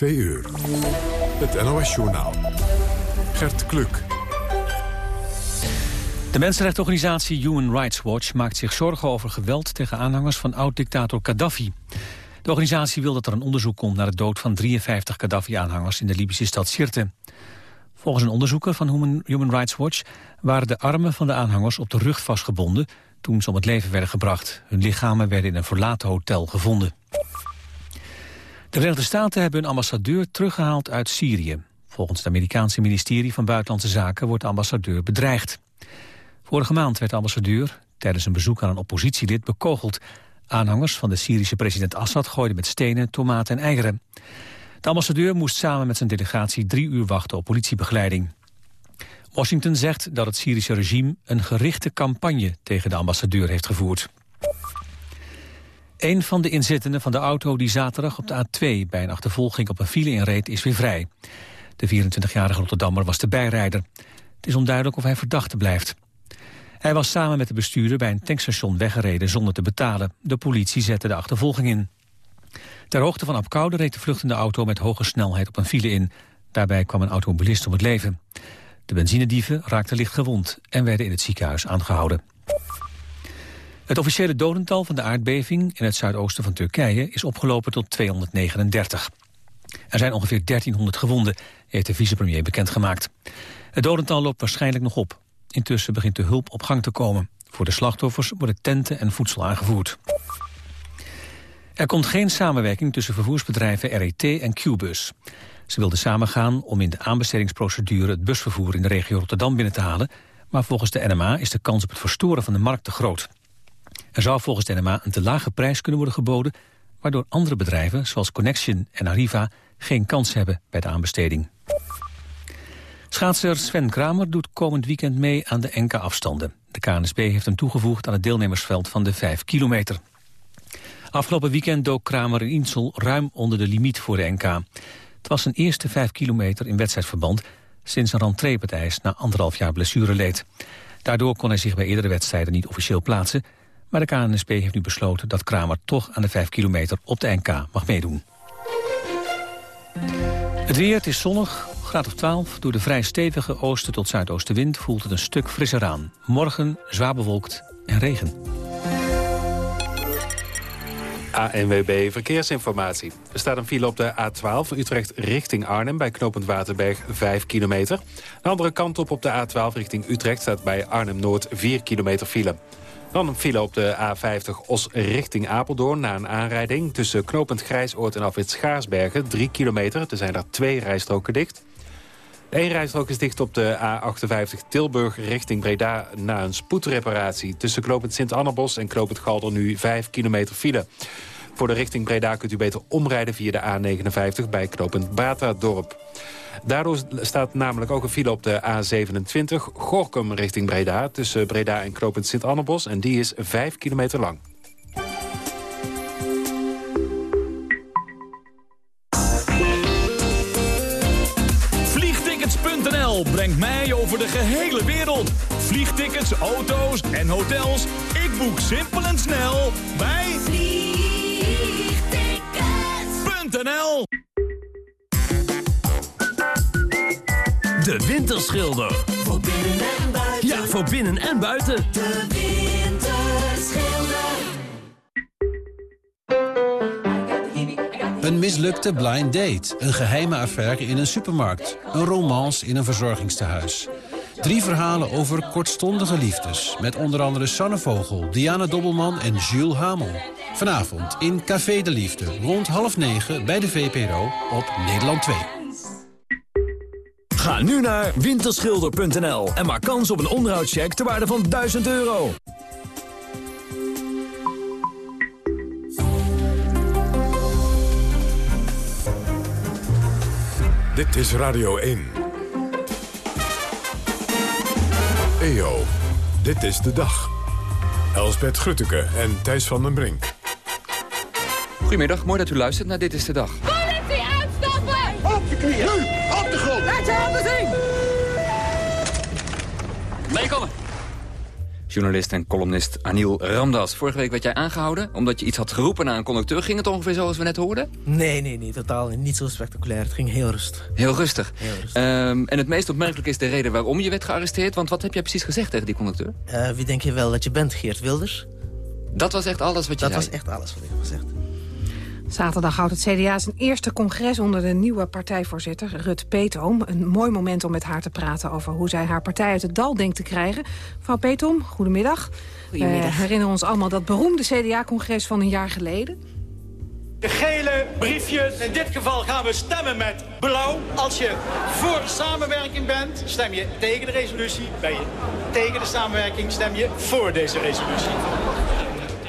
2 uur. Het NOS-journaal. Gert Kluk. De mensenrechtenorganisatie Human Rights Watch maakt zich zorgen over geweld tegen aanhangers van oud-dictator Gaddafi. De organisatie wil dat er een onderzoek komt naar de dood van 53 Gaddafi-aanhangers in de Libische stad Sirte. Volgens een onderzoeker van Human Rights Watch waren de armen van de aanhangers op de rug vastgebonden toen ze om het leven werden gebracht. Hun lichamen werden in een verlaten hotel gevonden. De Verenigde Staten hebben hun ambassadeur teruggehaald uit Syrië. Volgens het Amerikaanse ministerie van Buitenlandse Zaken wordt de ambassadeur bedreigd. Vorige maand werd de ambassadeur tijdens een bezoek aan een oppositielid bekogeld. Aanhangers van de Syrische president Assad gooiden met stenen, tomaten en eieren. De ambassadeur moest samen met zijn delegatie drie uur wachten op politiebegeleiding. Washington zegt dat het Syrische regime een gerichte campagne tegen de ambassadeur heeft gevoerd. Een van de inzittenden van de auto die zaterdag op de A2 bij een achtervolging op een file inreed is weer vrij. De 24-jarige Rotterdammer was de bijrijder. Het is onduidelijk of hij verdachte blijft. Hij was samen met de bestuurder bij een tankstation weggereden zonder te betalen. De politie zette de achtervolging in. Ter hoogte van Apkoude reed de vluchtende auto met hoge snelheid op een file in. Daarbij kwam een automobilist om het leven. De benzinedieven raakten licht gewond en werden in het ziekenhuis aangehouden. Het officiële dodental van de aardbeving in het zuidoosten van Turkije is opgelopen tot 239. Er zijn ongeveer 1300 gewonden, heeft de vicepremier bekendgemaakt. Het dodental loopt waarschijnlijk nog op. Intussen begint de hulp op gang te komen. Voor de slachtoffers worden tenten en voedsel aangevoerd. Er komt geen samenwerking tussen vervoersbedrijven RET en Qbus. Ze wilden samengaan om in de aanbestedingsprocedure het busvervoer in de regio Rotterdam binnen te halen, maar volgens de NMA is de kans op het verstoren van de markt te groot. Er zou volgens de NMA een te lage prijs kunnen worden geboden, waardoor andere bedrijven zoals Connection en Arriva geen kans hebben bij de aanbesteding. Schaatser Sven Kramer doet komend weekend mee aan de NK-afstanden. De KNSB heeft hem toegevoegd aan het deelnemersveld van de 5 kilometer. Afgelopen weekend dook Kramer in Insel ruim onder de limiet voor de NK. Het was zijn eerste 5 kilometer in wedstrijdverband... sinds een rentreepartij na anderhalf jaar blessure leed. Daardoor kon hij zich bij eerdere wedstrijden niet officieel plaatsen... maar de KNSB heeft nu besloten dat Kramer toch aan de 5 kilometer op de NK mag meedoen. Het weer, het is zonnig, graad of 12. Door de vrij stevige oosten tot zuidoostenwind voelt het een stuk frisser aan. Morgen zwaar bewolkt en regen. ANWB Verkeersinformatie. Er staat een file op de A12 Utrecht richting Arnhem... bij knooppunt Waterberg 5 kilometer. De andere kant op op de A12 richting Utrecht... staat bij Arnhem-Noord 4 kilometer file. Dan een file op de A50 Os richting Apeldoorn na een aanrijding... tussen knooppunt Grijsoord en afwit Schaarsbergen 3 kilometer. Er zijn daar twee rijstroken dicht... Eén rijstrook is dicht op de A58 Tilburg richting Breda... na een spoedreparatie. Tussen knooppunt Sint-Annabos en knooppunt Galder nu 5 kilometer file. Voor de richting Breda kunt u beter omrijden via de A59 bij knooppunt Batadorp. Daardoor staat namelijk ook een file op de A27 Gorkum richting Breda... tussen Breda en knooppunt Sint-Annabos en die is 5 kilometer lang. brengt mij over de gehele wereld. Vliegtickets, auto's en hotels. Ik boek simpel en snel bij vliegtickets.nl De Winterschilder. Voor binnen en buiten. Ja, voor binnen en buiten. De Winterschilder. Een mislukte blind date, een geheime affaire in een supermarkt... een romance in een verzorgingstehuis. Drie verhalen over kortstondige liefdes... met onder andere Sanne Vogel, Diana Dobbelman en Jules Hamel. Vanavond in Café de Liefde, rond half negen bij de VPRO op Nederland 2. Ga nu naar winterschilder.nl en maak kans op een onderhoudscheck ter waarde van 1000 euro. Dit is Radio 1. EO, dit is de dag. Elsbeth Grutteke en Thijs van den Brink. Goedemiddag, mooi dat u luistert naar Dit is de Dag. Politie uitstappen! Op de knieën, Meekomen. Journalist en columnist Anil Ramdas. Vorige week werd jij aangehouden omdat je iets had geroepen naar een conducteur. Ging het ongeveer zoals we net hoorden? Nee, nee, nee, totaal niet. Zo spectaculair. Het ging heel rustig. Heel rustig. Heel rustig. Ehm, en het meest opmerkelijk is de reden waarom je werd gearresteerd. Want wat heb jij precies gezegd tegen die conducteur? Eh, wie denk je wel dat je bent, Geert Wilders? Dat was echt alles wat je Dat zei? was echt alles wat ik heb gezegd. Zaterdag houdt het CDA zijn eerste congres onder de nieuwe partijvoorzitter Rut Peetoom. Een mooi moment om met haar te praten over hoe zij haar partij uit het dal denkt te krijgen. Mevrouw Peetoom, goedemiddag. Goedemiddag. We herinneren ons allemaal dat beroemde CDA-congres van een jaar geleden. De gele briefjes. In dit geval gaan we stemmen met blauw. Als je voor de samenwerking bent, stem je tegen de resolutie. Ben je tegen de samenwerking, stem je voor deze resolutie.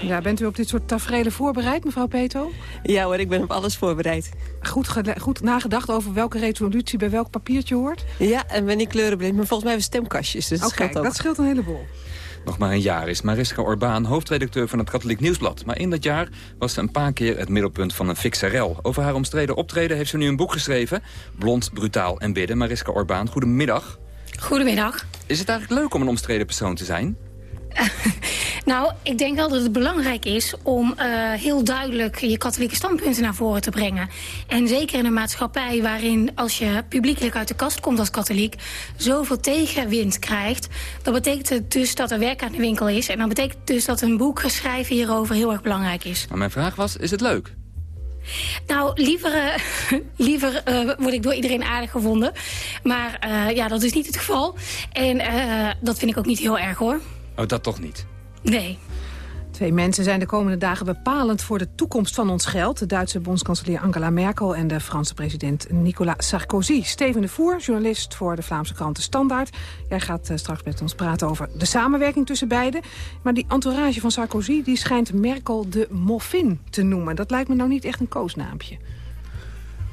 Ja, bent u op dit soort tafereelen voorbereid, mevrouw Peetoom? Ja hoor, ik ben op alles voorbereid. Goed, goed nagedacht over welke resolutie bij welk papiertje hoort? Ja, en ben ik kleurenblind, maar volgens mij hebben we stemkastjes, dus dat Oké, scheelt ook. dat scheelt een heleboel. Nog maar een jaar is Mariska Orbaan hoofdredacteur van het Katholiek Nieuwsblad. Maar in dat jaar was ze een paar keer het middelpunt van een fixerel. Over haar omstreden optreden heeft ze nu een boek geschreven. Blond, brutaal en bidden. Mariska Orbaan, goedemiddag. Goedemiddag. Is het eigenlijk leuk om een omstreden persoon te zijn? Nou, ik denk wel dat het belangrijk is om eh, heel duidelijk je katholieke standpunten naar voren te brengen. En zeker in een maatschappij waarin als je publiekelijk uit de kast komt als katholiek... zoveel tegenwind krijgt, dan betekent het dus dat er werk aan de winkel is. En dan betekent dus dat een boek schrijven hierover heel erg belangrijk is. Maar mijn vraag was, is het leuk? Nou, liever, eh, liever eh, word ik door iedereen aardig gevonden. Maar ja, dat is niet het geval. En dat vind ik ook niet heel erg, hoor. Oh, dat toch niet? Nee. Twee mensen zijn de komende dagen bepalend voor de toekomst van ons geld. De Duitse bondskanselier Angela Merkel en de Franse president Nicolas Sarkozy. Steven de Voer, journalist voor de Vlaamse krant De Standaard. Jij gaat eh, straks met ons praten over de samenwerking tussen beiden. Maar die entourage van Sarkozy die schijnt Merkel de Moffin te noemen. Dat lijkt me nou niet echt een koosnaampje.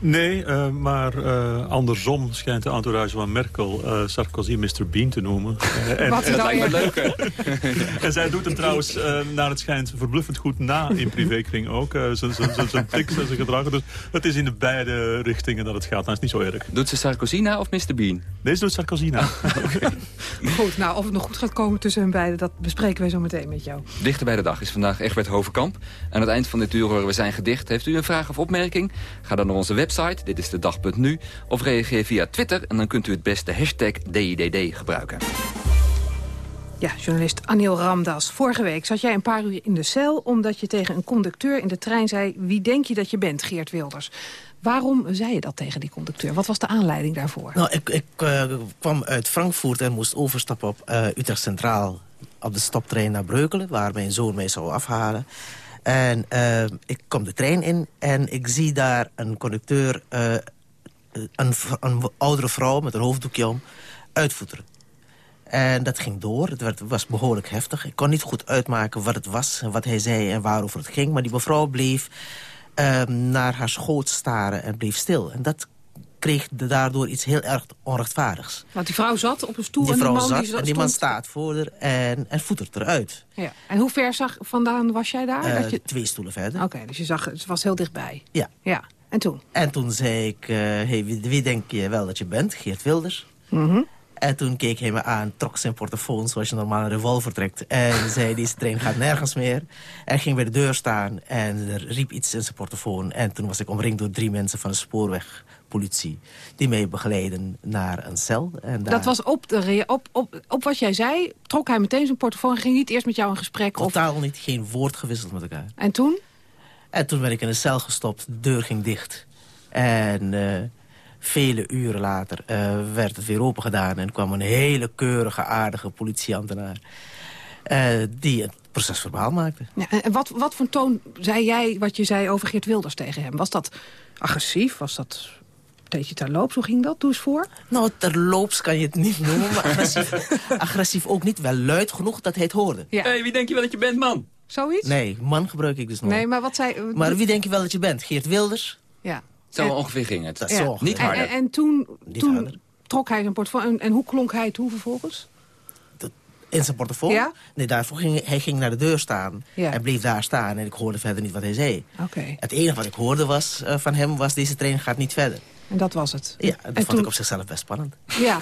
Nee, eh, maar eh, andersom schijnt de entourage van Merkel eh, Sarkozy Mr. Bean te noemen. Eh, Wat en, nou lijkt me leuker. en zij doet hem trouwens, eh, naar het schijnt, verbluffend goed na in privékring ook. zijn- zijn- zijn- Zijn tics en zijn gedrag. Dus het is in de beide richtingen dat het gaat. Nou, is niet zo erg. Doet ze Sarkozy na of Mr. Bean? Deze doet Sarkozy na. Goed, nou of het nog goed gaat komen tussen hen beiden... dat bespreken wij zo meteen met jou. Dichter bij de dag is vandaag Egbert Hovenkamp. Aan het eind van dit uur horen we zijn gedicht. Heeft u een vraag of opmerking? Ga dan naar onze website, dit is de dag.nu. Of reageer via Twitter en dan kunt u het beste hashtag DIDD gebruiken. Ja, journalist Anil Ramdas. Vorige week zat jij een paar uur in de cel... omdat je tegen een conducteur in de trein zei... wie denk je dat je bent, Geert Wilders? Waarom zei je dat tegen die conducteur? Wat was de aanleiding daarvoor? Nou, ik, ik eh, kwam uit Frankfurt en moest overstappen op eh, Utrecht Centraal... op de stoptrein naar Breukelen, waar mijn zoon mij zou afhalen. En eh, ik kom de trein in en ik zie daar een conducteur... eh, een, een oudere vrouw met een hoofddoekje om, uitvoeteren. En dat ging door. Het werd, was behoorlijk heftig. Ik kon niet goed uitmaken wat het was wat hij zei en waarover het ging. Maar die mevrouw bleef ehm, naar haar schoot staren en bleef stil. En dat kreeg daardoor iets heel erg onrechtvaardigs. Want die vrouw zat op een stoel Die en die man zat die en die man staat voor haar en, en voetert eruit. Ja. En hoe ver zag, vandaan was jij daar? Eh, dat je... Twee stoelen verder. Oké, dus je zag, het was heel dichtbij. Ja. Ja, en toen? En toen zei ik, eh, hey, wie, wie denk je wel dat je bent? Geert Wilders. Mhm. En toen keek hij me aan, trok zijn portofoon zoals je normaal een revolver trekt. En zei, deze trein gaat nergens meer. En ging bij de deur staan en er riep iets in zijn portofoon. En toen was ik omringd door drie mensen van de spoorwegpolitie... die mij begeleiden naar een cel. En daar Dat was op, de, op, op, op wat jij zei, trok hij meteen zijn portofoon... en ging niet eerst met jou in gesprek? Of... totaal niet, geen woord gewisseld met elkaar. En toen? En toen ben ik in een cel gestopt, de deur ging dicht. En eh, vele uren later eh, werd het weer open gedaan... en kwam een hele keurige, aardige politieambtenaar... eh, die het proces verbaal maakte. Ja, en wat, wat voor toon zei jij wat je zei over Geert Wilders tegen hem? Was dat agressief? Was dat beetje terloops? Hoe ging dat? Doe eens voor. Nou, terloops kan je het niet noemen, maar agressief, agressief ook niet. Wel luid genoeg dat hij het hoorde. Ja. hey, wie denk je wel dat je bent, man? Zoiets? Nee, man gebruik ik dus nooit. Nee, maar wat zei... Maar wie denk je wel dat je bent? Geert Wilders? Ja. Zo En- ongeveer ging het. Dat is Ja. zo ongeveer. Niet En, harder. en, en toen, Niet toen harder. trok hij zijn portofoon. En, en hoe klonk hij toe vervolgens? In zijn? Ja? Nee, daarvoor ging hij ging naar de deur staan. Ja. Hij bleef daar staan en ik hoorde verder niet wat hij zei. Oké. Het enige wat ik hoorde was, eh, van hem was... deze trein gaat niet verder. En dat was het. Ja, dat En vond toen- ik op zichzelf best spannend. Ja.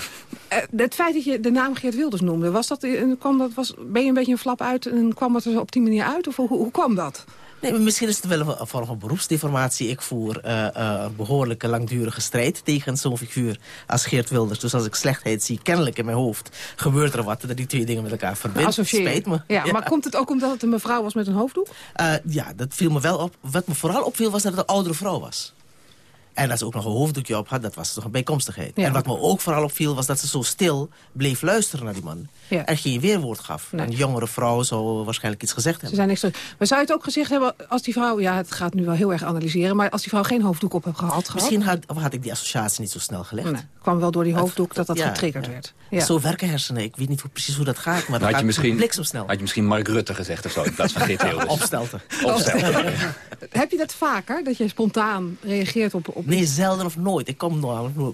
Eh, het feit dat je de naam Geert Wilders noemde, was dat, eh, kwam dat, was, ben je een beetje een flap uit en kwam het er op die manier uit? Of hoe, hoe kwam dat? Nee, misschien is het wel een vorm van beroepsdeformatie. Ik voer eh, een behoorlijke langdurige strijd tegen zo'n figuur als Geert Wilders. Dus als ik slechtheid zie, kennelijk in mijn hoofd, gebeurt er wat dat die twee dingen met elkaar verbindt. Associëren. Spijt me. Ja, maar komt het ook omdat het een mevrouw was met een hoofddoek? Ja, dat viel me wel op. Wat me vooral opviel was dat het een oudere vrouw was. En dat ze ook nog een hoofddoekje op had, dat was toch een bijkomstigheid. Ja. En wat me ook vooral opviel was dat ze zo stil bleef luisteren naar die man. Ja. En geen weerwoord gaf. Een jongere vrouw zou waarschijnlijk iets gezegd Ze hebben. zijn niks. Maar zou je het ook gezegd hebben als die vrouw... Ja, het gaat nu wel heel erg analyseren... maar als die vrouw geen hoofddoek op heeft gehad... Misschien had, had ik die associatie niet zo snel gelegd. Nee, kwam wel door die hoofddoek dat dat Ja, getriggerd ja. werd. Ja. Zo werken hersenen. Ik weet niet hoe, precies hoe dat gaat, maar dat Had gaat je, misschien, bliksemsnel. had je misschien Mark Rutte gezegd of zo, in plaats van Geert Wilders. Opstelten. Opstelten. Heb je dat vaker, dat je spontaan reageert op... op... Nee, zelden of nooit. Ik kom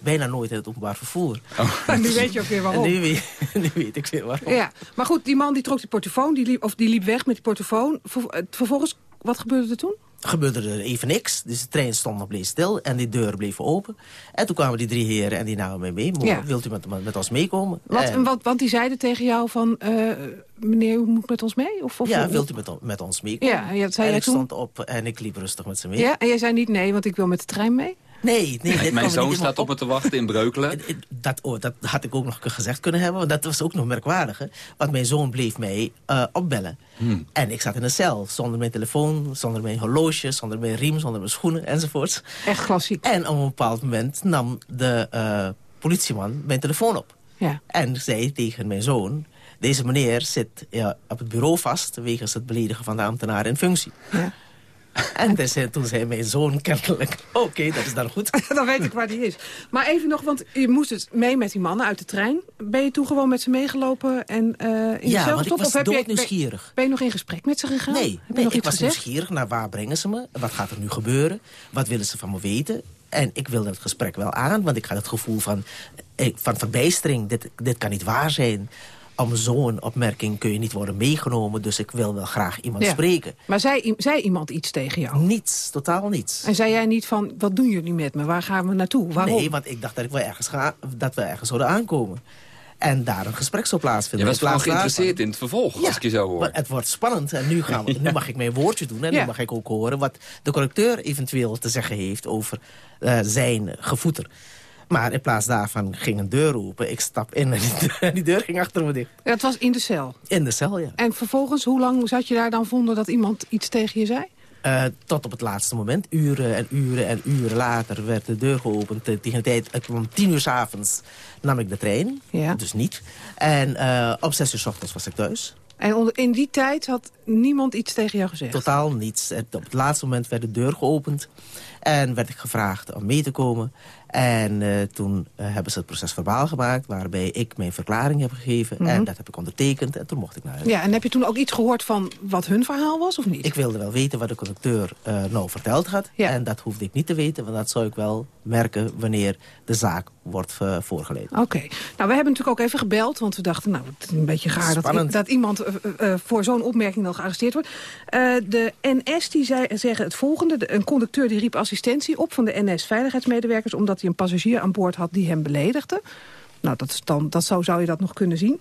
bijna nooit in het openbaar vervoer. nu weet je ook weer waarom. En nu, weet, nu weet ik weer waarom. Ja, maar goed, die man die trok die portofoon, die liep, of die liep weg met die portofoon. Eh, vervolgens, wat gebeurde er toen? Gebeurde er even niks. Dus de trein stond nog bleef stil en die deuren bleven open. En toen kwamen die drie heren en die namen mij mee. Ja. Wilt u met, met ons meekomen? Wat, En- wat, want die zeiden tegen jou van, eh, meneer, u moet met ons mee? Of, of, ja, wilt u met, met ons meekomen? Ja, en zei ik toen? stond op en ik liep rustig met ze mee. Ja, en jij zei niet nee, want ik wil met de trein mee? Nee, nee, dit kwam Mijn zoon staat op me te wachten in Breukelen. Dat, oh, dat had ik ook nog gezegd kunnen hebben. Want dat was ook nog merkwaardig. hè. Want mijn zoon bleef mij eh, opbellen. Hmm. En ik zat in een cel. Zonder mijn telefoon, zonder mijn horloge, zonder mijn riem, zonder mijn schoenen enzovoorts. Echt klassiek. En op een bepaald moment nam de eh, politieman mijn telefoon op. Ja. En zei tegen mijn zoon... Deze meneer zit ja, op het bureau vast... wegens het beledigen van de ambtenaar in functie. Ja. En dus, toen zei mijn zoon kennelijk... Oké, dat is dan goed. Dan weet ik waar die is. Maar even nog, want je moest het mee met die mannen uit de trein. Ben je toen gewoon met ze meegelopen en eh in Ja, de ik was Of heb je-. Ben, ben je nog in gesprek met ze gegaan? Nee, Heb nee nog ik was gezegd? nieuwsgierig naar waar brengen ze me? Wat gaat er nu gebeuren? Wat willen ze van me weten? En ik wilde het gesprek wel aan, want ik had het gevoel van, eh, van verbijstering. Dit, dit kan niet waar zijn. Om zo'n opmerking kun je niet worden meegenomen. Dus ik wil wel graag iemand Ja. spreken. Maar zei, iemand iets tegen jou? Niets, totaal niets. En zei jij niet van, wat doen jullie met me? Waar gaan we naartoe? Waarom? Nee, want ik dacht dat, ik wel ergens ga, dat we ergens zouden aankomen. En daar een gesprek zou plaatsvinden. Je was vooral geïnteresseerd in het vervolg, Ja, als ik je zo hoor. maar het wordt spannend en nu, gaan we, nu mag ik mijn woordje doen. En Ja. nu mag ik ook horen wat de correcteur eventueel te zeggen heeft over eh, zijn gevoeter. Maar in plaats daarvan ging een deur open. Ik stap in en die, deur ging achter me dicht. Ja, het was in de cel. In de cel, ja. En vervolgens, hoe lang zat je daar dan vonden dat iemand iets tegen je zei? Eh, tot op het laatste moment, uren en uren en uren later, werd de deur geopend. Eh, Tegen de tijd, ik om tien uur s'avonds nam ik de trein, Ja. dus niet. En eh, op zes uur s ochtends was ik thuis. En onder, in die tijd had niemand iets tegen jou gezegd? Totaal niets. Op het laatste moment werd de deur geopend. En werd ik gevraagd om mee te komen. En eh, toen eh, hebben ze het proces verbaal gemaakt... waarbij ik mijn verklaring heb gegeven. Mhm. En dat heb ik ondertekend. En toen mocht ik naar huis. Ja, en heb je toen ook iets gehoord van wat hun verhaal was of niet? Ik wilde wel weten wat de conducteur eh, nou verteld had. En dat hoefde ik niet te weten. Want dat zou ik wel merken wanneer de zaak wordt eh, voorgeleid. Oké. Nou, we hebben natuurlijk ook even gebeld, want we dachten, nou, het is een beetje gaar dat, dat iemand eh, eh, voor zo'n opmerking dan gearresteerd wordt. De NS die zei, zeggen het volgende. De- een conducteur die riep assistentie op van de NS-veiligheidsmedewerkers... omdat hij een passagier aan boord had die hem beledigde. Nou, dat, dan, dat zo zou je dat nog kunnen zien.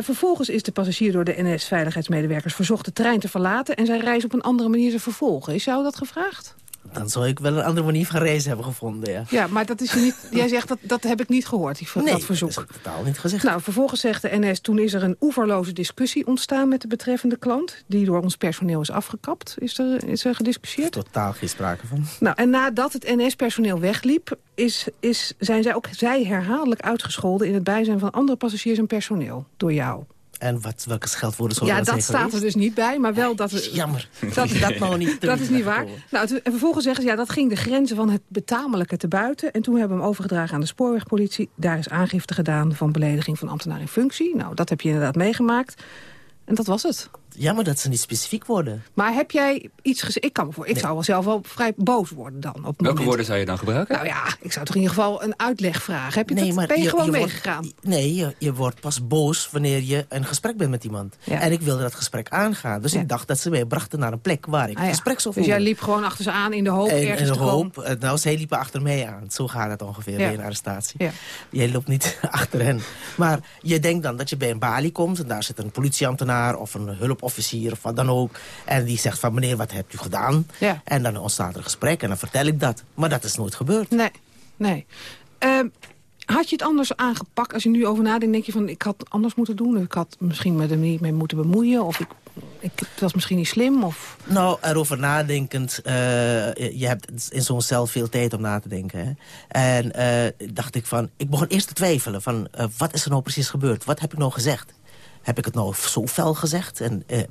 Vervolgens is de passagier door de NS-veiligheidsmedewerkers verzocht de trein te verlaten... en zijn reis op een andere manier te vervolgen. Is jou dat gevraagd? Dan zou ik wel een andere manier van reizen hebben gevonden, ja. Ja, maar dat is je niet, jij zegt dat, dat heb ik niet gehoord, die, Nee, dat verzoek. dat is totaal niet gezegd. Nou, vervolgens zegt de NS, toen is er een oeverloze discussie ontstaan met de betreffende klant... die door ons personeel is afgekapt. Is er, is er gediscussieerd? Totaal geen sprake van. Nou, en nadat het NS-personeel wegliep... Is, is, zijn zij ook zij herhaaldelijk uitgescholden... in het bijzijn van andere passagiers en personeel. Door jou. En wat, welke scheldwoorden zouden Ja, dat dat staat er dus niet bij, maar wel dat... Jammer. Dat, dat nou niet. dat is niet waar. Nou, en vervolgens zeggen ze, ja, dat ging de grenzen van het betamelijke te buiten. En toen hebben we hem overgedragen aan de spoorwegpolitie. Daar is aangifte gedaan van belediging van ambtenaar in functie. Nou, dat heb je inderdaad meegemaakt. En dat was het. Jammer dat ze niet specifiek worden. Maar heb jij iets gezegd? Ik kan me voor. Ik zou wel zelf wel vrij boos worden dan. Op Welke moment. woorden zou je dan gebruiken? Nou ja, ik zou toch in ieder geval een uitleg vragen. Heb je dat, ben je, gewoon meegegaan? nee, je, je wordt pas boos wanneer je een gesprek bent met iemand. Ja. En ik wilde dat gesprek aangaan. Dus ik dacht dat ze mij brachten naar een plek waar ik Ah ja. gesprek zou Dus jij liep gewoon achter ze aan in de hoop En, ergens te de hoop, eh, nou, zij liepen achter mij aan. Zo gaat het ongeveer Ja. bij een arrestatie. Ja. Jij loopt niet achter hen. Maar je denkt dan dat je bij een balie komt... en daar zit een politieambtenaar of een hulpofficier of wat dan ook... en die zegt van meneer, wat hebt u gedaan? Ja. En dan ontstaat er een gesprek en dan vertel ik dat. Maar dat is nooit gebeurd. Nee, nee. Ehm, had je het anders aangepakt? Als je nu over nadenkt, denk je van... ik had het anders moeten doen. Ik had misschien me er niet mee moeten bemoeien. Of ik, ik, het was misschien niet slim. Of... Nou, erover nadenkend, eh, je hebt in zo'n cel veel tijd om na te denken. Hè? En eh, dacht ik van, ik begon eerst te twijfelen van, eh, wat is er nou precies gebeurd? Wat heb ik nou gezegd? Heb ik het nou zo fel gezegd? En eh,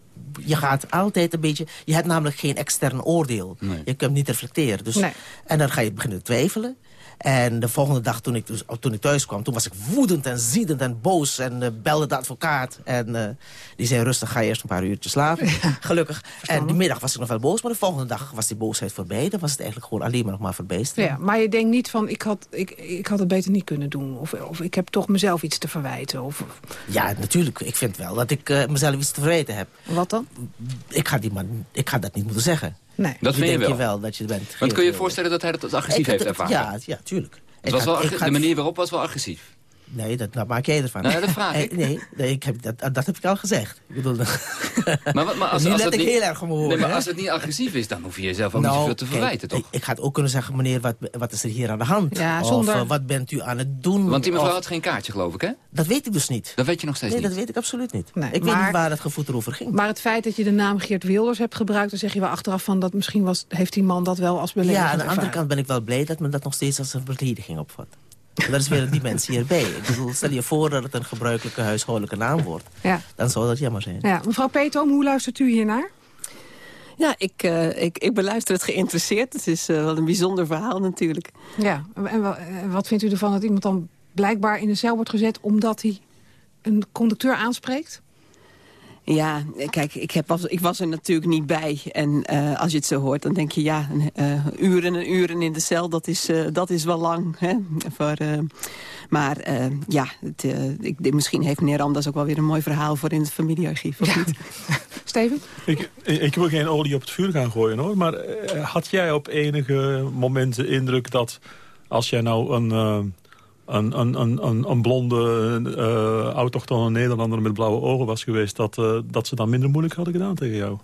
je gaat altijd een beetje, je hebt namelijk geen extern oordeel. Je kunt niet reflecteren. Dus, Nee. En dan ga je beginnen te twijfelen. En de volgende dag toen ik, dus, toen ik thuis kwam, toen was ik woedend en ziedend en boos. En eh, belde de advocaat. En eh, die zei rustig, ga eerst een paar uurtjes slapen. Gelukkig. En die middag was ik nog wel boos, maar de volgende dag was die boosheid voorbij. Dan was het eigenlijk gewoon alleen maar nog maar verbijstering. Ja, maar je denkt niet van, ik had, ik, ik had het beter niet kunnen doen. Of, of ik heb toch mezelf iets te verwijten. Of, Ja, natuurlijk. Ik vind wel dat ik eh, mezelf iets te verwijten heb. Wat dan? Ik ga, die man, ik ga dat niet moeten zeggen. Nee. Dat Die vind je denk wel. je wel dat je bent. Want kun je je voorstellen dat hij dat als agressief heeft ervaren? Ja, ja, tuurlijk. Het was wel de manier waarop was wel agressief. Nee, dat, dat maak jij ervan. Nou ja, dat vraag Eh, ik. Nee, nee ik heb, dat, dat heb ik al gezegd. Ik bedoel, Maar, wat- maar als, nu als let het ik niet, heel erg op me nee, horen. maar als het niet agressief is, dan hoef je jezelf ook niet Nou, zoveel te kijk, verwijten, toch? Ik, ik ga het ook kunnen zeggen, meneer, wat, wat is er hier aan de hand? Ja, Of zonder- eh, wat bent u aan het doen? Want die mevrouw Of- had geen kaartje, geloof ik, hè? Dat weet ik dus niet. Dat weet je nog steeds Nee, niet. dat weet ik absoluut niet. Nee, ik weet niet waar het gevoed erover ging. Maar het feit dat je de naam Geert Wilders hebt gebruikt... dan zeg je wel achteraf van dat misschien was, heeft die man dat wel als beledigend Ja, aan de andere ervaren. kant ben ik wel blij dat men dat nog steeds als een belediging opvat. En dat is weer een dimensie hierbij. Ik bedoel, stel je voor dat het een gebruikelijke huishoudelijke naam wordt. Ja. Dan zou dat jammer zijn. Ja, mevrouw Peetoom, hoe luistert u hiernaar? Ja, ik, eh, ik, ik beluister het geïnteresseerd. Het is eh, wel een bijzonder verhaal natuurlijk. Ja, en en wat vindt u ervan dat iemand dan blijkbaar in de cel wordt gezet... omdat hij een conducteur aanspreekt? Ja, kijk, ik, heb was, ik was er natuurlijk niet bij. En eh, als je het zo hoort, dan denk je... ja, eh, uren en uren in de cel, dat is, eh, dat is wel lang. Hè? Voor, eh, maar eh, ja, het, ik, misschien heeft meneer Ramdas ook wel weer een mooi verhaal... voor in het familiearchief, of niet? Steven? Ik, ik wil geen olie op het vuur gaan gooien hoor. Maar had jij op enige momenten indruk dat als jij nou een, een, een, een, een, blonde eh autochtone Nederlander met blauwe ogen was geweest... Dat, eh, dat ze dan minder moeilijk hadden gedaan tegen jou?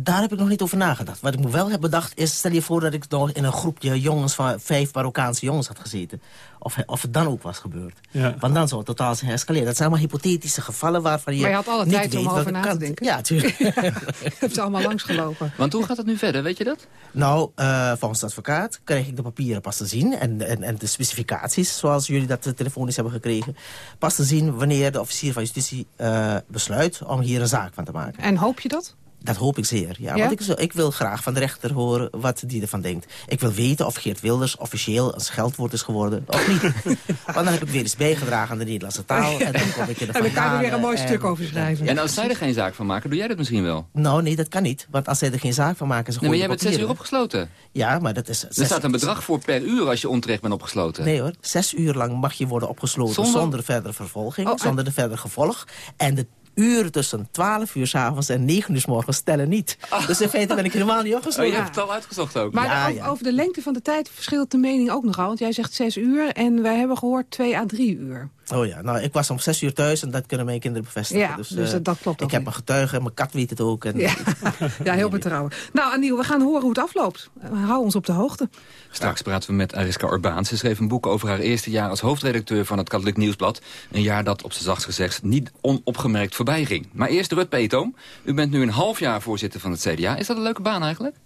Daar heb ik nog niet over nagedacht. Wat ik me wel heb bedacht is... stel je voor dat ik nog in een groepje jongens van vijf Marokkaanse jongens had gezeten. Of, of het dan ook was gebeurd. Ja. Want dan zou het totaal zijn geëscaleerd. Dat zijn allemaal hypothetische gevallen waarvan je Maar je had alle tijd om over na te kant- denken. Ja, tuurlijk. Heeft ze allemaal langsgelopen. Want hoe gaat het nu verder, weet je dat? Nou, eh, volgens de advocaat krijg ik de papieren pas te zien. En, en, en de specificaties, zoals jullie dat telefonisch hebben gekregen. Pas te zien wanneer de officier van justitie eh, besluit om hier een zaak van te maken. En hoop je dat? Dat hoop ik zeer. Ja, Ja? Want ik, ik wil graag van de rechter horen wat die ervan denkt. Ik wil weten of Geert Wilders officieel een scheldwoord is geworden of niet. Want dan heb ik weer eens bijgedragen aan de Nederlandse taal. En dan kom ik in de En dan kan je er weer een mooi en- stuk over schrijven. En als zij er geen zaak van maken, doe jij dat misschien wel? Nou, nee, dat kan niet. Want als zij er geen zaak van maken... Ze Nee, maar jij bent zes uur opgesloten. Ja, maar dat is... Er staat een bedrag voor per uur als je onterecht bent opgesloten. Nee hoor, zes uur lang mag je worden opgesloten Zonder- zonder, verdere vervolging, Oh, zonder de verdere gevolg. En de uren tussen 12 uur s'avonds en 9 uur s morgens tellen niet. Dus in feite ben ik helemaal niet Oh, opgesloten. je hebt het al uitgezocht ook. Maar Ja, de- over de lengte van de tijd verschilt de mening ook nogal. Want jij zegt zes uur en wij hebben gehoord twee à drie uur. Oh ja, nou, ik was om 6 uur thuis en dat kunnen mijn kinderen bevestigen. Ja, dus eh, dat- dat klopt ook Ik heb niet. een getuige en mijn kat weet het ook. En, Ja, ja heel betrouwbaar. Nou, Aniel, we gaan horen hoe het afloopt. Hou ons op de hoogte. Straks praten we met Ariska Orbaan. Ze schreef een boek over haar eerste jaar als hoofdredacteur van het Katholiek Nieuwsblad. Een jaar dat, op z'n zachtst gezegd, niet onopgemerkt voorbij ging. Maar eerst Rut Peetoom. U bent nu een half jaar voorzitter van het CDA. Is dat een leuke baan eigenlijk?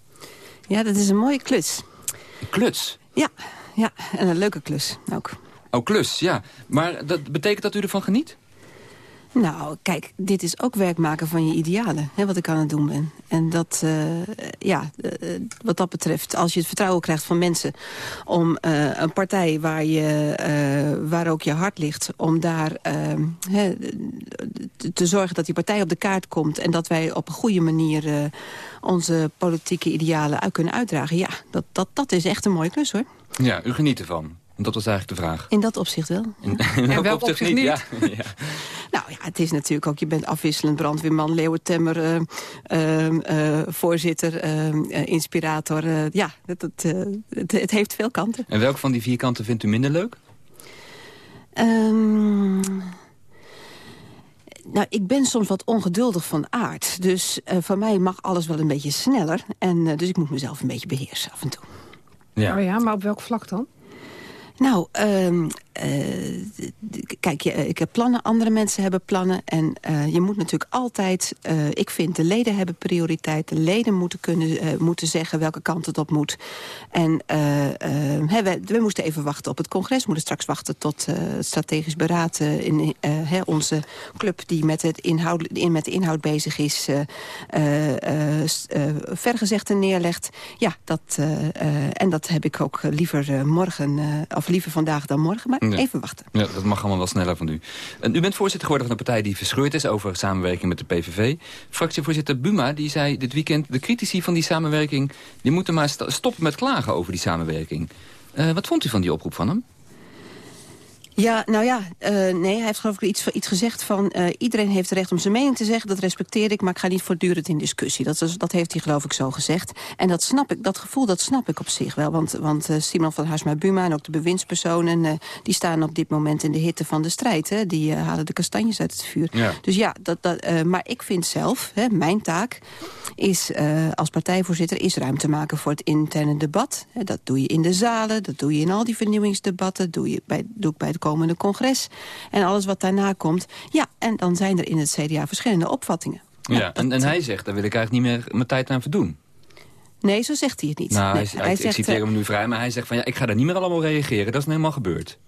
Ja, dat is een mooie klus. Een klus. Ja, ja en een leuke klus ook. Oh, klus, ja. Maar dat betekent dat u ervan geniet? Nou, kijk, dit is ook werk maken van je idealen, hè, wat ik aan het doen ben. En dat, uh, ja, uh, wat dat betreft, als je het vertrouwen krijgt van mensen... om uh, een partij waar, je, waar ook je hart ligt, om daar hè, te zorgen dat die partij op de kaart komt... en dat wij op een goede manier onze politieke idealen uit kunnen uitdragen... ja, dat, dat, dat is echt een mooie klus, hoor. Ja, u geniet ervan. Dat was eigenlijk de vraag. In dat opzicht wel. In, in welk, welk opzicht, opzicht, niet? Ja. ja. nou ja, het is natuurlijk ook, je bent afwisselend brandweerman, leeuwentemmer, uh, uh, uh, voorzitter, inspirator. ja, het, het, het, het, heeft veel kanten. En welk van die vier kanten vindt u minder leuk? Um, nou, ik ben soms wat ongeduldig van aard. Dus uh, voor mij mag alles wel een beetje sneller. En, uh, dus ik moet mezelf een beetje beheersen af en toe. Ja. Oh ja, maar op welk vlak dan? Nou, um, uh, kijk, je, ik heb plannen, andere mensen hebben plannen. En uh, je moet natuurlijk altijd... Ik vind, de leden hebben prioriteit. De leden moeten, kunnen, moeten zeggen welke kant het op moet. En we, we, moesten even wachten op het congres. We moeten straks wachten tot het strategisch beraad... in onze club die met, het inhoud, in, met de inhoud bezig is... vergezegden neerlegt. Ja, dat, en dat heb ik ook liever morgen... of liever vandaag dan morgen. Maar ja. even wachten. Ja, dat mag allemaal wel sneller van u. En u bent voorzitter geworden van een partij die verscheurd is... over samenwerking met de PVV. Fractievoorzitter Buma die zei dit weekend... de critici van die samenwerking die moeten maar stoppen met klagen over die samenwerking. Uh, wat vond u van die oproep van hem? Ja, nou ja, uh, nee, hij heeft geloof ik iets, iets gezegd van... Uh, iedereen heeft het recht om zijn mening te zeggen, dat respecteer ik... maar ik ga niet voortdurend in discussie. Dat, is, dat heeft hij geloof ik zo gezegd. En dat snap ik, dat gevoel dat snap ik op zich wel. Want, want uh, Simon van Haarsma-Buma en ook de bewindspersonen... die staan op dit moment in de hitte van de strijd. Hè? Die halen de kastanjes uit het vuur. Ja. Dus ja, dat, dat, maar ik vind zelf, hè, mijn taak is als partijvoorzitter... is ruimte maken voor het interne debat. Dat doe je in de zalen, dat doe je in al die vernieuwingsdebatten... doe, je bij, doe ik bij het komende congres. En alles wat daarna komt. Ja, en dan zijn er in het CDA verschillende opvattingen. Ja, ja en, en hij zegt, daar wil ik eigenlijk niet meer mijn tijd aan verdoen. Nee, zo zegt hij het niet. Nou, nee, hij, hij, zegt, ik citeer hem nu vrij, maar hij zegt van ja, ik ga daar niet meer allemaal reageren. Dat is nou helemaal gebeurd.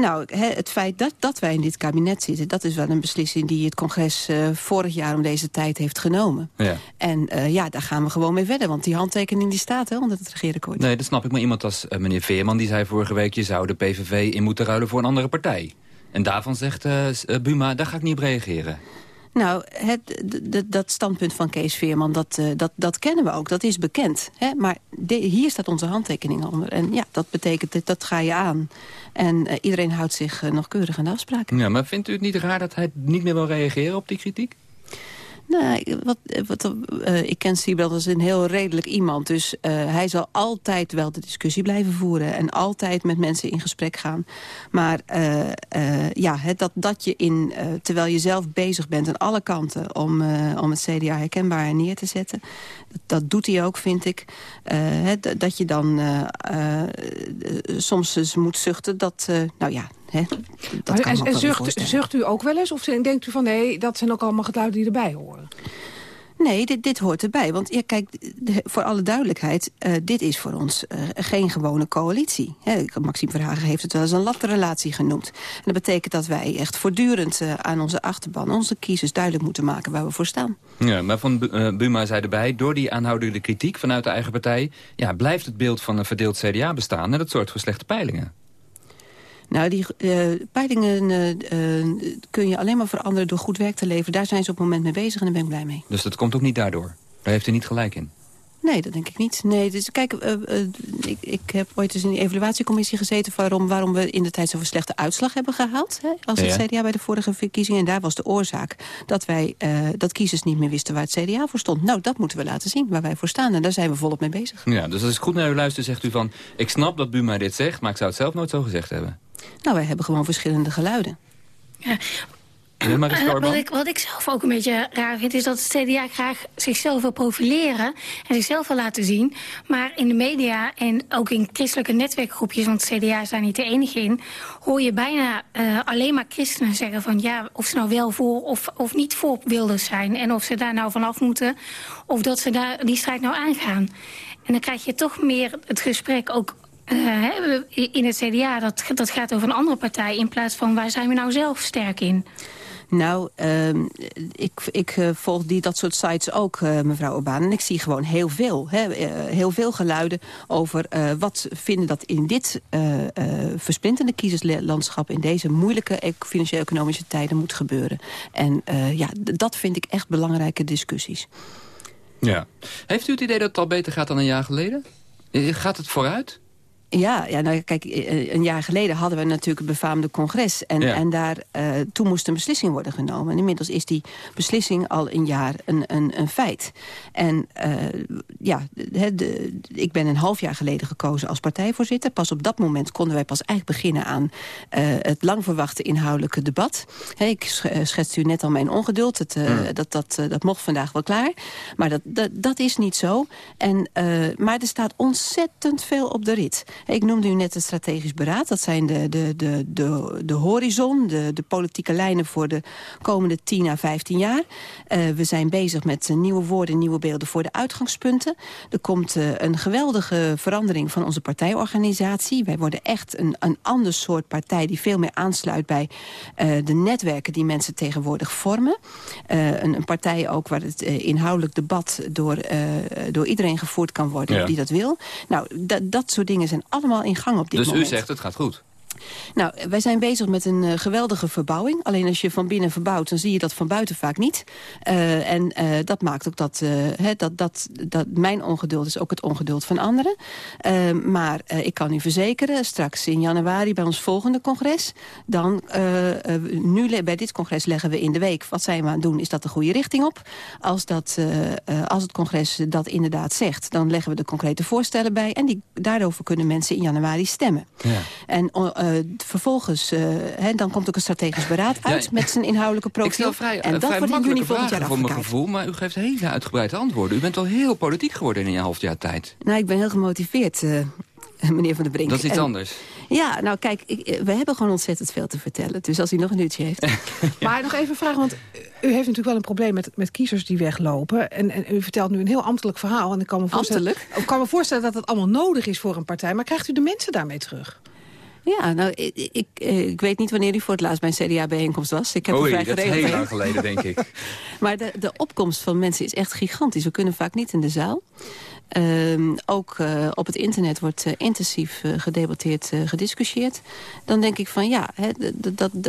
Nou, het feit dat, dat wij in dit kabinet zitten... dat is wel een beslissing die het congres uh, vorig jaar om deze tijd heeft genomen. Ja. En uh, ja, daar gaan we gewoon mee verder. Want die handtekening die staat hè, onder het regeerakkoord. Nee, dat snap ik. Maar iemand als uh, meneer Veerman die zei vorige week... je zou de PVV in moeten ruilen voor een andere partij. En daarvan zegt Buma, daar ga ik niet op reageren. Nou, het, dat standpunt van Kees Veerman, dat, uh, dat, dat kennen we ook. Dat is bekend. Hè? Maar hier staat onze handtekening onder. En ja, dat betekent, dat, ga je aan. En uh, iedereen houdt zich uh, nog keurig aan de afspraken. Ja, maar vindt u het niet raar dat hij niet meer wil reageren op die kritiek? Nou, wat, wat, uh, ik ken Siebel als een heel redelijk iemand. Dus uh, hij zal altijd wel de discussie blijven voeren. En altijd met mensen in gesprek gaan. Maar uh, ja, dat, dat je in, terwijl je zelf bezig bent aan alle kanten... om, om het CDA herkenbaar neer te zetten. Dat, dat doet hij ook, vind ik. Dat je dan soms eens moet zuchten. Dat, nou ja, Hè? Dat en, en zucht, zucht, u ook wel eens? Of denkt u van nee, dat zijn ook allemaal geluiden die erbij horen? Nee, dit, dit hoort erbij. Want ja, kijk, voor alle duidelijkheid, uh, dit is voor ons uh, geen gewone coalitie. Hè, Maxime Verhagen heeft het wel eens een lattenrelatie genoemd. En dat betekent dat wij echt voortdurend uh, aan onze achterban... onze kiezers duidelijk moeten maken waar we voor staan. Ja, maar van Buma zei erbij, door die aanhoudende kritiek vanuit de eigen partij... Ja, blijft het beeld van een verdeeld CDA bestaan... en dat zorgt voor slechte peilingen. Nou, die uh, peilingen uh, kun je alleen maar veranderen door goed werk te leveren. Daar zijn ze op het moment mee bezig en daar ben ik blij mee. Dus dat komt ook niet daardoor? Daar heeft u niet gelijk in? Nee, dat denk ik niet. Nee, dus kijk, uh, uh, ik, ik heb ooit eens in de evaluatiecommissie gezeten... waarom, waarom we in de tijd zo'n slechte uitslag hebben gehaald... Hè, als het CDA bij de vorige verkiezingen. En daar was de oorzaak dat, wij, uh, dat kiezers niet meer wisten waar het CDA voor stond. Nou, dat moeten we laten zien, waar wij voor staan. En daar zijn we volop mee bezig. Ja, dus als ik goed naar u luister, zegt u van... ik snap dat Buma dit zegt, maar ik zou het zelf nooit zo gezegd hebben. Nou, wij hebben gewoon verschillende geluiden. Ja. Wat, ik, wat ik zelf ook een beetje raar vind... is dat het CDA graag zichzelf wil profileren en zichzelf wil laten zien. Maar in de media en ook in christelijke netwerkgroepjes... want het CDA is daar niet de enige in... hoor je bijna uh, alleen maar christenen zeggen van... ja, of ze nou wel voor of, of niet voor wilden zijn... en of ze daar nou vanaf moeten... of dat ze daar die strijd nou aangaan. En dan krijg je toch meer het gesprek ook uh, in het CDA, dat, dat gaat over een andere partij... in plaats van waar zijn we nou zelf sterk in? Nou, ehm, ik, ik uh, volg die, dat soort sites ook, uh, mevrouw Urbaan. En ik zie gewoon heel veel. Hè, uh, heel veel geluiden over wat vinden dat in dit versplinterde kiezerslandschap... in deze moeilijke financieel-economische tijden moet gebeuren. En ja, dat vind ik echt belangrijke discussies. Ja. Heeft u het idee dat het al beter gaat dan een jaar geleden? Gaat het vooruit? Ja, ja nou, kijk, eh, een jaar geleden hadden we natuurlijk het befaamde congres. En, en daar, uh, toen moest een beslissing worden genomen. En inmiddels is die beslissing al een jaar een, een, een feit. En uh, ja, de, ik ben een half jaar geleden gekozen als partijvoorzitter. Pas op dat moment konden wij pas eigenlijk beginnen aan uh, het lang verwachte inhoudelijke debat. He, ik schetste u net al mijn ongeduld. Het, mm. dat, dat, dat mocht vandaag wel klaar. Maar dat, dat, dat is niet zo. En, maar er staat ontzettend veel op de rit. Ik noemde u net het strategisch beraad. Dat zijn de, de, de, de, de horizon, de, de politieke lijnen voor de komende 10 à 15 jaar. Uh, we zijn bezig met nieuwe woorden, nieuwe beelden voor de uitgangspunten. Er komt uh, een geweldige verandering van onze partijorganisatie. Wij worden echt een, een ander soort partij die veel meer aansluit bij uh, de netwerken die mensen tegenwoordig vormen. Een, een, partij ook waar het inhoudelijk debat door, door iedereen gevoerd kan worden ja. die dat wil. Nou, dat soort dingen zijn allemaal in gang op dit dus moment. Dus u zegt het gaat goed? Nou, wij zijn bezig met een uh, geweldige verbouwing. Alleen als je van binnen verbouwt, dan zie je dat van buiten vaak niet. Uh, en uh, dat maakt ook dat, he, dat, dat, dat mijn ongeduld is ook het ongeduld van anderen. maar ik kan u verzekeren, straks in januari bij ons volgende congres... dan, nu bij dit congres leggen we in de week... wat zijn we aan het doen, is dat de goede richting op? Als, dat, als het congres dat inderdaad zegt, dan leggen we de concrete voorstellen bij... en die, daarover kunnen mensen in januari stemmen. Ja. En vervolgens, uh, he, dan komt ook een strategisch beraad uit... Ja, met zijn inhoudelijke profiel. Ik stel vrij, en dat vrij wordt in juni volgend jaar voor mijn gevoel... maar u geeft hele uitgebreide antwoorden. U bent al heel politiek geworden in een half jaar tijd. Nou, ik ben heel gemotiveerd... Uh, meneer Van der Brink. Dat is iets en, anders. Ja, nou kijk, ik, we hebben gewoon ontzettend veel te vertellen. Dus als u nog een uurtje heeft. ja. Maar nog even vragen, want u heeft natuurlijk wel een probleem met, met kiezers die weglopen. En, en u vertelt nu een heel ambtelijk verhaal. En ik kan me, voorstellen, ik kan me voorstellen dat het allemaal nodig is voor een partij. Maar krijgt u de mensen daarmee terug? Ja, nou, ik, ik, ik, weet niet wanneer u voor het laatst bij een CDA-bijeenkomst was. Ik heb Oei, vrij dat is heel lang geleden, denk ik. maar de, de opkomst van mensen is echt gigantisch. We kunnen vaak niet in de zaal. Uh, ook uh, op het internet wordt uh, intensief uh, gedebatteerd, gediscussieerd. Dan denk ik van ja, hè,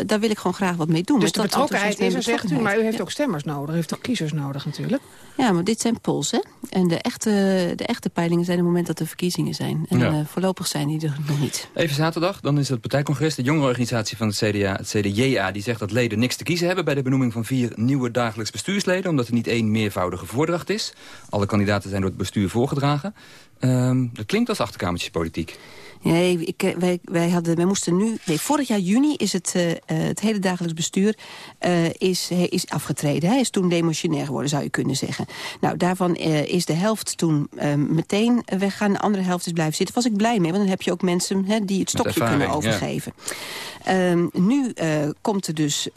daar wil ik gewoon graag wat mee doen. Dus de betrokkenheid is er, zegt u, maar u heeft ja. ook stemmers nodig. U heeft ook kiezers nodig natuurlijk. Ja, maar dit zijn polls, hè. En de echte, de echte peilingen zijn op het moment dat er verkiezingen zijn. En ja. voorlopig zijn die er nog niet. Even zaterdag, dan is het partijcongres. De jongerenorganisatie van het CDA, het CDJA, die zegt dat leden niks te kiezen hebben... bij de benoeming van vier nieuwe dagelijks bestuursleden... omdat er niet één meervoudige voordracht is. Alle kandidaten zijn door het bestuur Um, dat klinkt als achterkamertjespolitiek. Nee, ik, wij, wij, hadden, wij moesten nu... Nee, vorig jaar juni is het, uh, het hele dagelijks bestuur uh, is, is afgetreden. Hij is toen demotionair geworden, zou je kunnen zeggen. Nou, daarvan uh, is de helft toen meteen weggaan. De andere helft is blijven zitten. was ik blij mee, want dan heb je ook mensen hè, die het stokje kunnen overgeven. Ja. Um, nu komt er dus...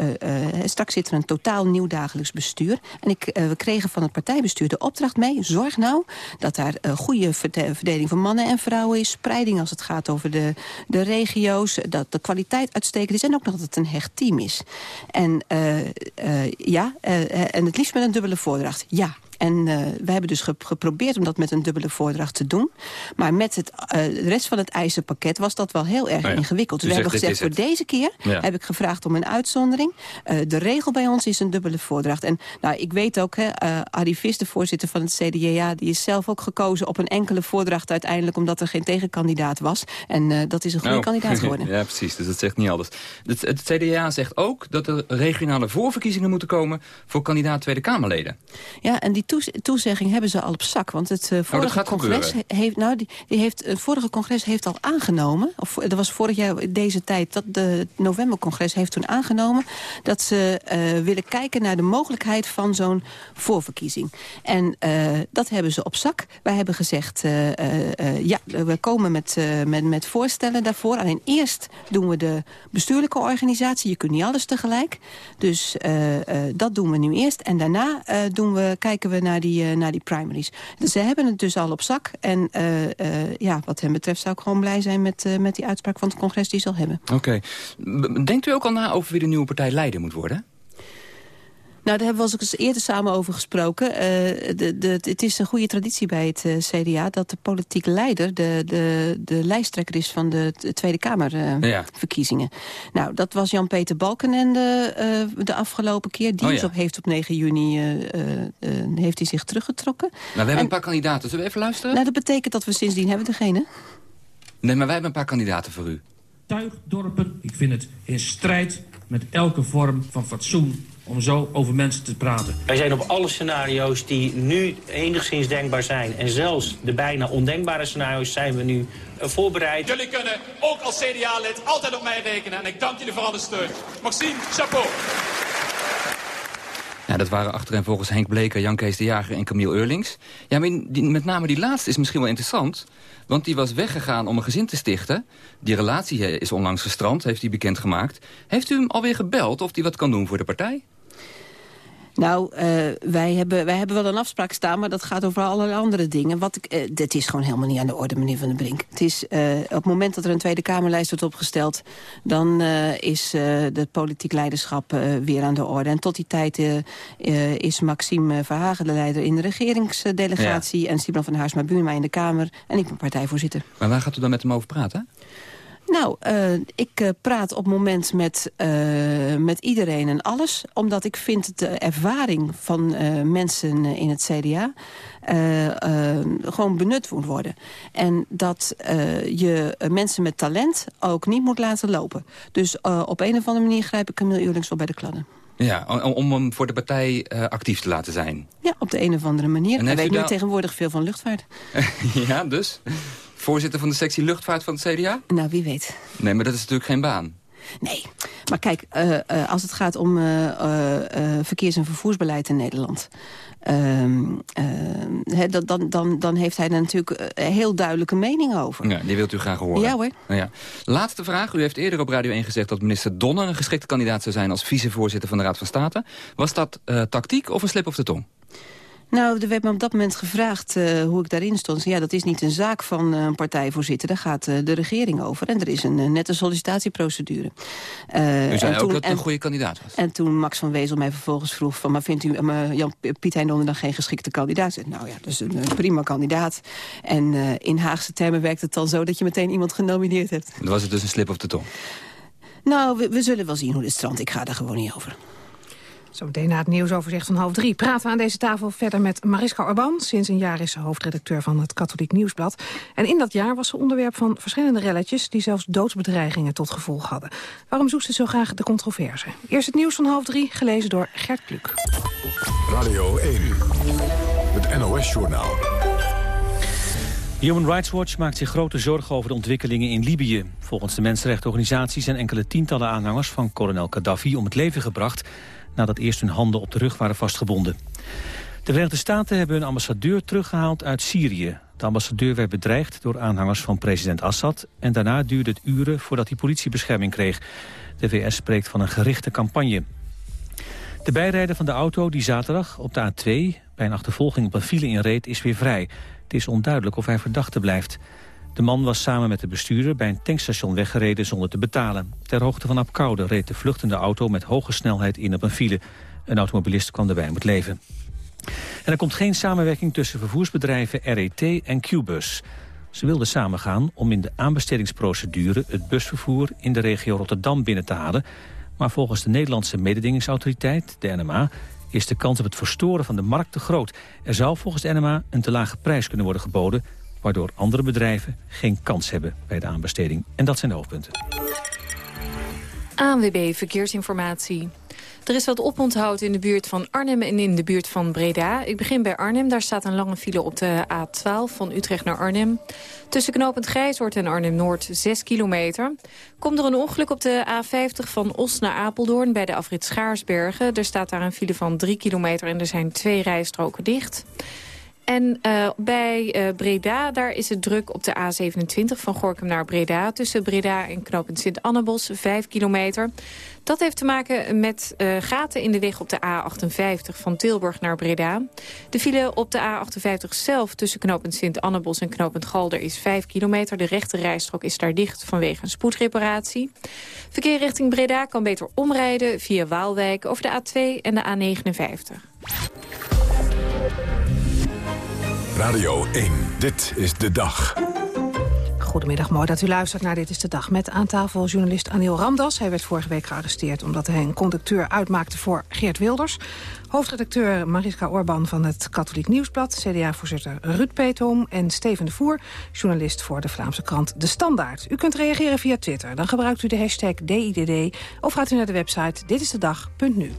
straks zit er een totaal nieuw dagelijks bestuur. En ik, we kregen van het partijbestuur de opdracht mee... zorg nou dat daar goede verdeling van mannen en vrouwen is... spreiding als het gaat gaat over de, de regio's, dat de kwaliteit uitstekend is... en ook nog dat het een hecht team is. En uh, uh, ja, uh, en het liefst met een dubbele voordracht. Ja, en uh, we hebben dus geprobeerd om dat met een dubbele voordracht te doen. Maar met het, uh, de rest van het eisenpakket was dat wel heel erg nou ja, ingewikkeld. Dus we hebben gezegd, voor deze keer ja. heb ik gevraagd om een uitzondering. Uh, de regel bij ons is een dubbele voordracht. En nou, ik weet ook, hè, Arie Vis, de voorzitter van het CDA... die is zelf ook gekozen op een enkele voordracht uiteindelijk... omdat er geen tegenkandidaat was. En dat is een goede oh. kandidaat geworden. ja, precies. Dus dat zegt niet alles. Het, het CDA zegt ook dat er regionale voorverkiezingen moeten komen... voor kandidaat Tweede Kamerleden. Ja, en die toezegging hebben ze al op zak. Want het uh, vorige oh, congres heeft, nou, die, die heeft, het vorige congres heeft al aangenomen. Of er was vorig jaar deze tijd dat de novembercongres heeft toen aangenomen dat ze uh, willen kijken naar de mogelijkheid van zo'n voorverkiezing. En uh, dat hebben ze op zak. Wij hebben gezegd, ja, we komen met, met, met voorstellen daarvoor. Alleen eerst doen we de bestuurlijke organisatie. Je kunt niet alles tegelijk. Dus dat doen we nu eerst. En daarna doen we, kijken we naar die, uh, naar die primaries. Dus ze hebben het dus al op zak. En uh, uh, ja, wat hem betreft zou ik gewoon blij zijn met, met die uitspraak van het congres die zal hebben. Oké. Denkt u ook al na over wie de nieuwe partij leider moet worden? Nou, daar hebben we eens eerder samen over gesproken. Eh, de, de, het is een goede traditie bij het eh, CDA... dat de politieke leider de, de, de lijsttrekker is van de, Tweede Kamerverkiezingen. nou, dat was Jan-Peter Balkenende uh, de afgelopen keer. Die oh, op, heeft op 9 juni heeft hij zich teruggetrokken. Nou, we hebben een paar kandidaten. Zullen we even luisteren? Nou, dat betekent dat we sindsdien hebben degene. Nee, maar wij hebben een paar kandidaten voor u. Tuigdorpen, ik vind het in strijd met elke vorm van fatsoen om zo over mensen te praten. Wij zijn op alle scenario's die nu enigszins denkbaar zijn... en zelfs de bijna ondenkbare scenario's zijn we nu uh, voorbereid. Jullie kunnen ook als CDA-lid altijd op mij rekenen... en ik dank jullie voor alle steun. Maxime, chapeau. Ja, dat waren achterin volgens Henk Bleker, Jan Kees de Jager en Camille Eurlings. Ja, met name die laatste is misschien wel interessant. Want die was weggegaan om een gezin te stichten. Die relatie is onlangs gestrand, heeft hij bekendgemaakt. Heeft u hem alweer gebeld of hij wat kan doen voor de partij? Nou, uh, wij, hebben, wij hebben wel een afspraak staan, maar dat gaat over allerlei andere dingen. Wat ik, uh, dit is gewoon helemaal niet aan de orde, meneer Van den Brink. Het is, uh, op het moment dat er een Tweede Kamerlijst wordt opgesteld... dan is het politiek leiderschap weer aan de orde. En tot die tijd is Maxime Verhagen de leider in de regeringsdelegatie... en Simon van Haarsma Buurma in de Kamer en ik ben partijvoorzitter. Maar waar gaat u dan met hem over praten? Nou, uh, ik uh, praat op het moment met, uh, met iedereen en alles. Omdat ik vind de ervaring van mensen in het CDA... gewoon benut moet worden. En dat je mensen met talent ook niet moet laten lopen. Dus op een of andere manier grijp ik Camille Eurlings wel bij de kladden. Ja, om, om hem voor de partij actief te laten zijn. Ja, op de een of andere manier. En Hij weet nu tegenwoordig veel van luchtvaart. ja, dus? Voorzitter van de sectie luchtvaart van het CDA? Nou, wie weet. Nee, maar dat is natuurlijk geen baan. Nee, maar kijk, uh, uh, als het gaat om uh, verkeers- en vervoersbeleid in Nederland... Ehm, he, dan, dan, dan heeft hij er natuurlijk een heel duidelijke mening over. Ja, die wilt u graag horen. Ja hoor. Nou ja. Laatste vraag. U heeft eerder op Radio 1 gezegd dat minister Donner... een geschikte kandidaat zou zijn als vicevoorzitter van de Raad van State. Was dat tactiek of een slip of de tong? Nou, er werd me op dat moment gevraagd uh, hoe ik daarin stond. Ja, dat is niet een zaak van uh, een partijvoorzitter. Daar gaat uh, de regering over. En er is een nette sollicitatieprocedure. u zei ook dat het een goede kandidaat was. En toen Max van Wezel mij vervolgens vroeg... Van, maar vindt u Jan Piet Heindonder dan geen geschikte kandidaat? Zei, nou ja, dat is een prima kandidaat. En in Haagse termen werkt het dan zo... dat je meteen iemand genomineerd hebt. Dan was het dus een slip of de tong? Nou, we, we zullen wel zien hoe dit strandt. Ik ga daar gewoon niet over. Zometeen na het nieuwsoverzicht van half drie praten we aan deze tafel verder met Mariska Orban. Sinds een jaar is ze hoofdredacteur van het Katholiek Nieuwsblad. En in dat jaar was ze onderwerp van verschillende relletjes... die zelfs doodsbedreigingen tot gevolg hadden. Waarom zoekt ze zo graag de controverse? Eerst het nieuws van half drie, gelezen door Gert Kluk. Radio 1, het NOS-journaal. Human Rights Watch maakt zich grote zorgen over de ontwikkelingen in Libië. Volgens de mensenrechtenorganisatie zijn enkele tientallen aanhangers van kolonel Gaddafi om het leven gebracht nadat eerst hun handen op de rug waren vastgebonden. De Verenigde Staten hebben hun ambassadeur teruggehaald uit Syrië. De ambassadeur werd bedreigd door aanhangers van president Assad... en daarna duurde het uren voordat hij politiebescherming kreeg. De VS spreekt van een gerichte campagne. De bijrijder van de auto die zaterdag op de A2... bij een achtervolging op een file inreed is weer vrij. Het is onduidelijk of hij verdachte blijft. De man was samen met de bestuurder bij een tankstation weggereden zonder te betalen. Ter hoogte van Apkoude reed de vluchtende auto met hoge snelheid in op een file. Een automobilist kwam daarbij om het leven. En er komt geen samenwerking tussen vervoersbedrijven RET en Qbus. Ze wilden samengaan om in de aanbestedingsprocedure het busvervoer in de regio Rotterdam binnen te halen. Maar volgens de Nederlandse mededingingsautoriteit, de NMA, is de kans op het verstoren van de markt te groot. Er zou volgens de NMA een te lage prijs kunnen worden geboden waardoor andere bedrijven geen kans hebben bij de aanbesteding. En dat zijn de hoofdpunten. ANWB Verkeersinformatie. Er is wat oponthoud in de buurt van Arnhem en in de buurt van Breda. Ik begin bij Arnhem. Daar staat een lange file op de A12 van Utrecht naar Arnhem. Tussen knooppunt Grijshoort en Arnhem-Noord 6 kilometer. Komt er een ongeluk op de A50 van Os naar Apeldoorn bij de afrit Schaarsbergen. Er staat daar een file van 3 kilometer en er zijn twee rijstroken dicht. En uh, bij uh, Breda, daar is het druk op de A27 van Gorkum naar Breda. Tussen Breda en knooppunt Sint-Annebos, 5 kilometer. Dat heeft te maken met uh, gaten in de weg op de A58 van Tilburg naar Breda. De file op de A58 zelf tussen knooppunt Sint-Annebos en knooppunt Galder is 5 kilometer. De rechte rijstrook is daar dicht vanwege een spoedreparatie. Verkeer richting Breda kan beter omrijden via Waalwijk over de A2 en de A59. Radio 1, dit is de dag. Goedemiddag, mooi dat u luistert naar Dit is de Dag. Met aan tafel journalist Anil Ramdas. Hij werd vorige week gearresteerd omdat hij een conducteur uitmaakte voor Geert Wilders. Hoofdredacteur Mariska Orban van het Katholiek Nieuwsblad. CDA-voorzitter Ruud Petom en Steven de Voer, journalist voor de Vlaamse krant De Standaard. U kunt reageren via Twitter. Dan gebruikt u de hashtag DIDD of gaat u naar de website ditistedag.nu.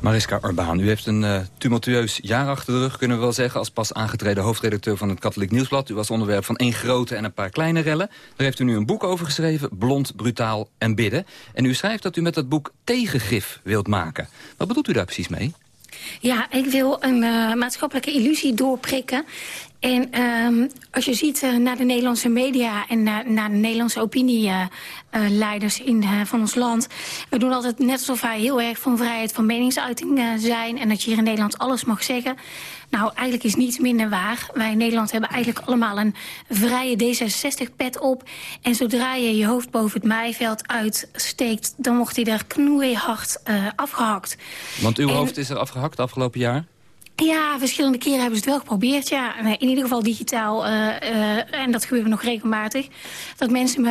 Mariska Orbaan, u heeft een uh, tumultueus jaar achter de rug, kunnen we wel zeggen... als pas aangetreden hoofdredacteur van het Katholiek Nieuwsblad. U was onderwerp van één grote en een paar kleine rellen. Daar heeft u nu een boek over geschreven, Blond, Brutaal en Bidden. En u schrijft dat u met dat boek tegengif wilt maken. Wat bedoelt u daar precies mee? Ja, ik wil een uh, maatschappelijke illusie doorprikken. En um, als je ziet uh, naar de Nederlandse media en naar, naar de Nederlandse opinieleiders in uh, van ons land. We doen altijd net alsof wij heel erg van vrijheid van meningsuiting zijn. En dat je hier in Nederland alles mag zeggen. Nou, eigenlijk is niets minder waar. Wij in Nederland hebben eigenlijk allemaal een vrije D66-pet op. En zodra je je hoofd boven het maaiveld uitsteekt... dan wordt hij er knoeihard afgehakt. Want uw en... hoofd is er afgehakt afgelopen jaar? Ja, verschillende keren hebben ze het wel geprobeerd. Ja. In ieder geval digitaal. Uh, uh, en dat gebeurt nog regelmatig. Dat mensen me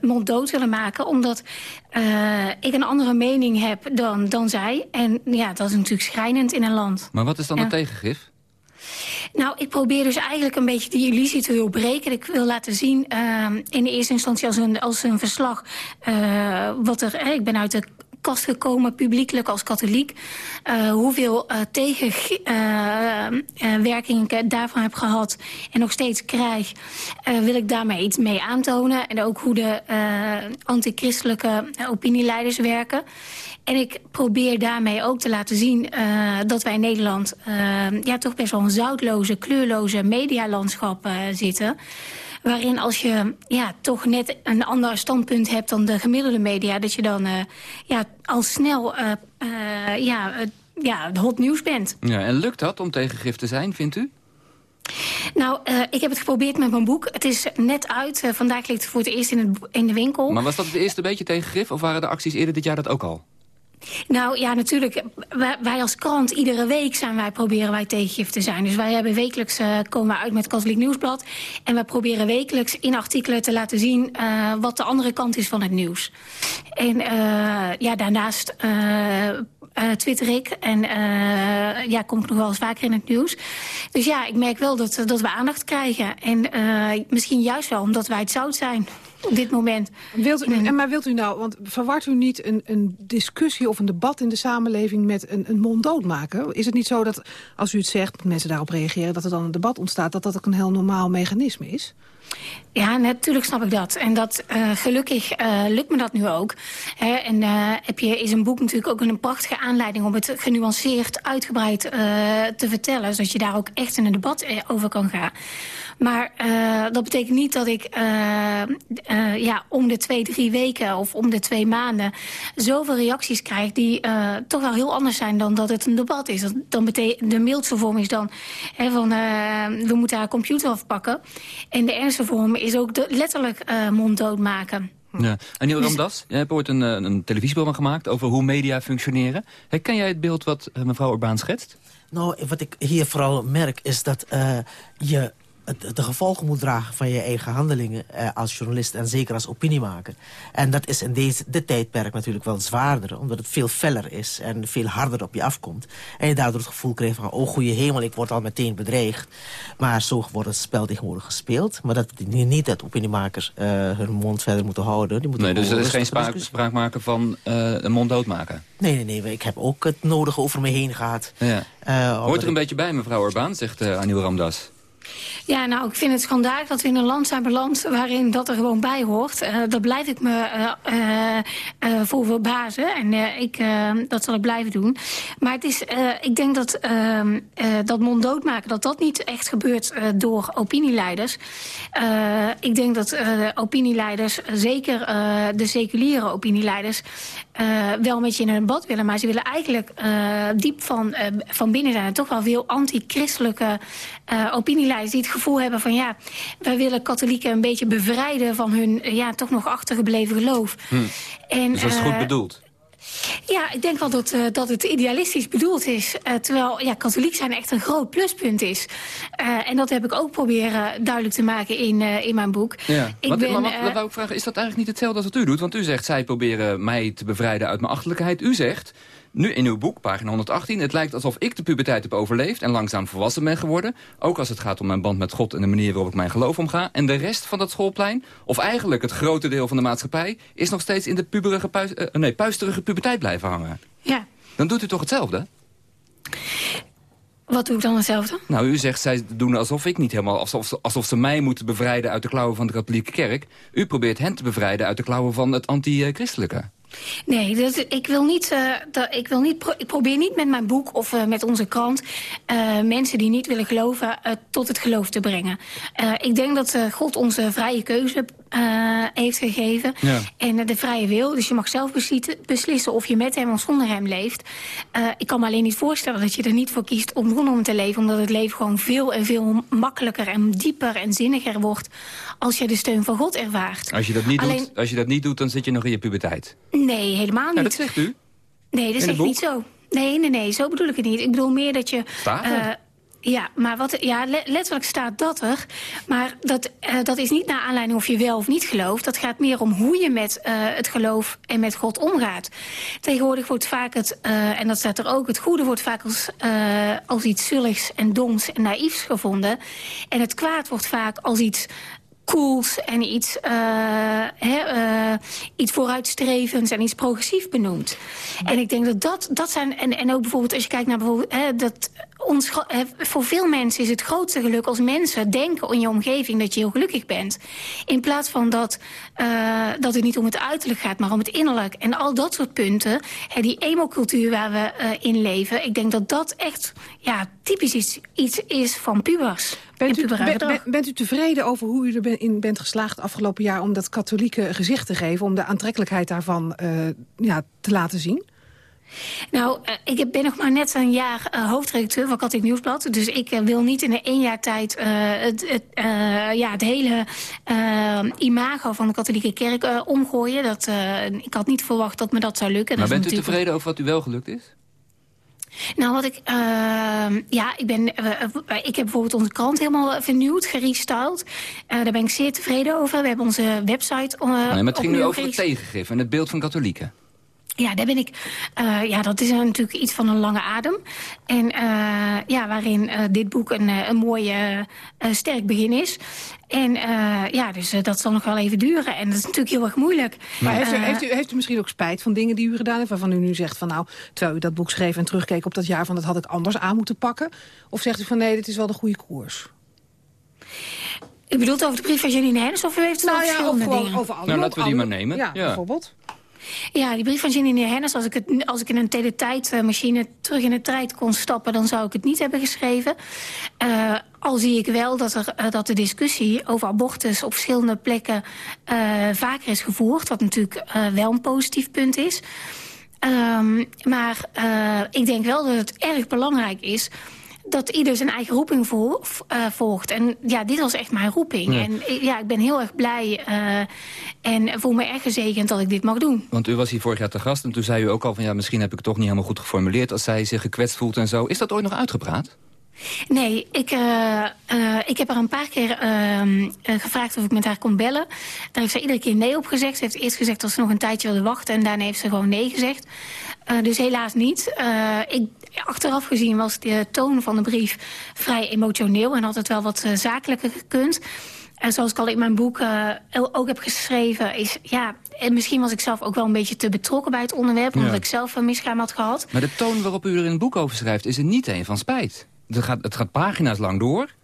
uh, monddood willen maken. Omdat ik een andere mening heb dan, dan zij. En ja, dat is natuurlijk schrijnend in een land. Maar wat is dan ja. het tegengif? Nou, ik probeer dus eigenlijk een beetje die illusie te doorbreken. Ik wil laten zien, uh, in de eerste instantie als een, als een verslag... Uh, wat er, ik ben uit de kast gekomen, publiekelijk als katholiek. Uh, hoeveel uh, tegenwerkingen uh, ik daarvan heb gehad en nog steeds krijg... wil ik daarmee iets mee aantonen. En ook hoe de antichristelijke opinieleiders werken. En ik probeer daarmee ook te laten zien dat wij in Nederland... ja, toch best wel een zoutloze, kleurloze medialandschap zitten waarin als je ja, toch net een ander standpunt hebt dan de gemiddelde media... dat je dan uh, ja, al snel uh, uh, ja, ja, hot nieuws bent. Ja, en lukt dat om tegengif te zijn, vindt u? Nou, uh, ik heb het geprobeerd met mijn boek. Het is net uit. Uh, vandaag ligt het voor het eerst in, het, in de winkel. Maar was dat het eerste beetje tegengif? Of waren de acties eerder dit jaar dat ook al? Nou ja, natuurlijk. Wij, als krant, iedere week zijn wij, proberen wij tegengif te zijn. Dus wij hebben wekelijks, uh, komen uit met het Katholiek Nieuwsblad. En wij proberen wekelijks in artikelen te laten zien uh, wat de andere kant is van het nieuws. En uh, ja, daarnaast uh, twitter ik. En uh, ja, kom ik nog wel eens vaker in het nieuws. Dus ja, ik merk wel dat, dat we aandacht krijgen. En uh, misschien juist wel omdat wij het zout zijn op dit moment. Wilt u, maar wilt u nou, want verwart u niet een, een discussie of een debat in de samenleving met een, een monddood maken? Is het niet zo dat als u het zegt, mensen daarop reageren, dat er dan een debat ontstaat, dat dat ook een heel normaal mechanisme is? Ja, natuurlijk snap ik dat. En dat uh, gelukkig uh, lukt me dat nu ook. Hè, en uh, heb je, is een boek natuurlijk ook een prachtige aanleiding... om het genuanceerd, uitgebreid te vertellen... zodat je daar ook echt in een debat over kan gaan. Maar uh, dat betekent niet dat ik uh, uh, ja, om de twee, drie weken of om de twee maanden zoveel reacties krijg die toch wel heel anders zijn dan dat het een debat is. Dan betekent de mildste vorm is dan hè, van we moeten haar computer afpakken. En de ergste vorm is ook de, letterlijk monddood maken. Ja. En Neil Ramdas, jij hebt ooit een, een televisieprogramma gemaakt over hoe media functioneren. Herken jij het beeld wat mevrouw Urbaan schetst? Nou, wat ik hier vooral merk is dat uh, je de gevolgen moet dragen van je eigen handelingen eh, als journalist en zeker als opiniemaker. En dat is in deze, dit tijdperk natuurlijk wel zwaarder, omdat het veel feller is en veel harder op je afkomt. En je daardoor het gevoel krijgt van, oh goede hemel, ik word al meteen bedreigd. Maar zo wordt het spel tegenwoordig gespeeld. Maar dat niet dat opiniemakers uh, hun mond verder moeten houden. Die moeten nee, dus er is geen spraak, spraak maken van uh, een mond doodmaken? Nee, nee, nee, ik heb ook het nodige over me heen gehad. Ja. Uh, Hoort er een ik... beetje bij, mevrouw Orbaan, zegt Anil Ramdas? Ja, nou, ik vind het schandalig dat we in een land zijn beland... waarin dat er gewoon bij hoort. Uh, daar blijf ik me uh, uh, voor verbazen. En ik, dat zal ik blijven doen. Maar het is, ik denk dat ehm, dat monddood maken... dat dat niet echt gebeurt door opinieleiders. ik denk dat opinieleiders, zeker de seculiere opinieleiders... wel met je in een bad willen. Maar ze willen eigenlijk diep van, van binnen zijn... toch wel veel anti-christelijke opinieleiders... die het gevoel hebben van ja, wij willen katholieken een beetje bevrijden van hun ja, toch nog achtergebleven geloof. Hm. En, dus dat is goed bedoeld? Ja, ik denk wel dat, uh, dat het idealistisch bedoeld is. Uh, terwijl ja, katholiek zijn echt een groot pluspunt is. Uh, en dat heb ik ook proberen duidelijk te maken in, in mijn boek. Ja. Ik wat, ben, maar wat, wat wou ik vragen, is dat eigenlijk niet hetzelfde als wat u doet? Want u zegt, zij proberen mij te bevrijden uit mijn achterlijkheid. U zegt, nu in uw boek, pagina 118, het lijkt alsof ik de puberteit heb overleefd... en langzaam volwassen ben geworden. Ook als het gaat om mijn band met God en de manier waarop ik mijn geloof omga. En de rest van dat schoolplein, of eigenlijk het grote deel van de maatschappij... is nog steeds in de puberige, puis, uh, nee, puisterige puberteit blijven hangen. Ja. Dan doet u toch hetzelfde? Wat doe ik dan hetzelfde? Nou, u zegt zij doen alsof ik niet helemaal... Alsof, alsof ze mij moeten bevrijden uit de klauwen van de katholieke kerk. U probeert hen te bevrijden uit de klauwen van het anti-christelijke. Nee, ik, wil niet, dat, ik, wil niet ik probeer niet met mijn boek of uh, met onze krant... Uh, mensen die niet willen geloven tot het geloof te brengen. ik denk dat God onze vrije keuze heeft gegeven. Ja. En de vrije wil. Dus je mag zelf beslissen of je met hem of zonder hem leeft. ik kan me alleen niet voorstellen dat je er niet voor kiest om rondom te leven. Omdat het leven gewoon veel en veel makkelijker en dieper en zinniger wordt... als je de steun van God ervaart. Als je dat niet, alleen... doet, als je dat niet doet, dan zit je nog in je puberteit. Nee, helemaal niet. Ja, dat zegt u. Nee, dat zegt niet zo. Nee, nee, nee, zo bedoel ik het niet. Ik bedoel meer dat je... Staat uh, ja, maar wat, ja, letterlijk staat dat er. Maar dat, uh, dat is niet naar aanleiding of je wel of niet gelooft. Dat gaat meer om hoe je met uh, het geloof en met God omgaat. Tegenwoordig wordt vaak het, uh, en dat staat er ook... het goede wordt vaak als, als iets zulligs en doms en naïefs gevonden. En het kwaad wordt vaak als iets cools en iets, uh, hè, uh, iets vooruitstrevends en iets progressief benoemd. En ik denk dat dat, dat zijn... En, en ook bijvoorbeeld als je kijkt naar bijvoorbeeld... Hè, dat ons, hè, voor veel mensen is het grootste geluk als mensen denken in je omgeving dat je heel gelukkig bent. In plaats van dat, uh, dat het niet om het uiterlijk gaat, maar om het innerlijk. En al dat soort punten, hè, die emo-cultuur waar we in leven... ik denk dat dat echt ja, typisch iets, iets is van pubers. Bent u, ben, bent u tevreden over hoe u erin bent geslaagd afgelopen jaar... om dat katholieke gezicht te geven, om de aantrekkelijkheid daarvan uh, ja, te laten zien? Nou, uh, ik ben nog maar net een jaar uh, hoofdredacteur van Katholiek Nieuwsblad. Dus ik uh, wil niet in een één jaar tijd het, het, ja, het hele imago van de katholieke kerk omgooien. Dat, ik had niet verwacht dat me dat zou lukken. Maar dat bent u tevreden over wat u wel gelukt is? Nou, wat ik... Uh, ja, ik, ben, uh, ik heb bijvoorbeeld onze krant helemaal vernieuwd, gerestyled. Uh, daar ben ik zeer tevreden over. We hebben onze website nee, maar het ging nu over het tegengif en het beeld van katholieken. Ja, daar ben ik. Uh, ja, dat is natuurlijk iets van een lange adem. En uh, ja, waarin uh, dit boek een, een mooi sterk begin is. En ja, dus dat zal nog wel even duren. En dat is natuurlijk heel erg moeilijk. Maar heeft u, heeft, u, heeft u misschien ook spijt van dingen die u gedaan heeft... waarvan u nu zegt van nou, terwijl u dat boek schreef en terugkeek op dat jaar... van dat had ik anders aan moeten pakken? Of zegt u van nee, dit is wel de goede koers? U bedoelt over de brief van Janine Hennis of u heeft het nou, over ja, verschillende over, dingen? Over nou, laten we die maar nemen. Ja, ja. bijvoorbeeld. Ja, die brief van Janine Hennis, als ik, het, als ik in een teletijdmachine terug in de tijd kon stappen... dan zou ik het niet hebben geschreven. Uh, al zie ik wel dat, er, uh, dat de discussie over abortus op verschillende plekken uh, vaker is gevoerd. Wat natuurlijk wel een positief punt is. Um, maar ik denk wel dat het erg belangrijk is dat ieder zijn eigen roeping volgt. En ja, dit was echt mijn roeping. Ja. En ja, ik ben heel erg blij uh, en voel me erg gezegend dat ik dit mag doen. Want u was hier vorig jaar te gast en toen zei u ook al van... ja, misschien heb ik het toch niet helemaal goed geformuleerd... als zij zich gekwetst voelt en zo. Is dat ooit nog uitgepraat? Nee, ik, uh, uh, ik heb haar een paar keer uh, gevraagd of ik met haar kon bellen. Daar heeft ze iedere keer nee op gezegd. Ze heeft eerst gezegd dat ze nog een tijdje wilde wachten... en daarna heeft ze gewoon nee gezegd. dus helaas niet. ik, achteraf gezien was de toon van de brief vrij emotioneel... en had het wel wat zakelijker gekund... En zoals ik al in mijn boek uh, ook heb geschreven... is ja, en misschien was ik zelf ook wel een beetje te betrokken bij het onderwerp... omdat ja. ik zelf een miskraam had gehad. Maar de toon waarop u er in het boek over schrijft... is er niet een van spijt. Het gaat, het gaat pagina's lang door.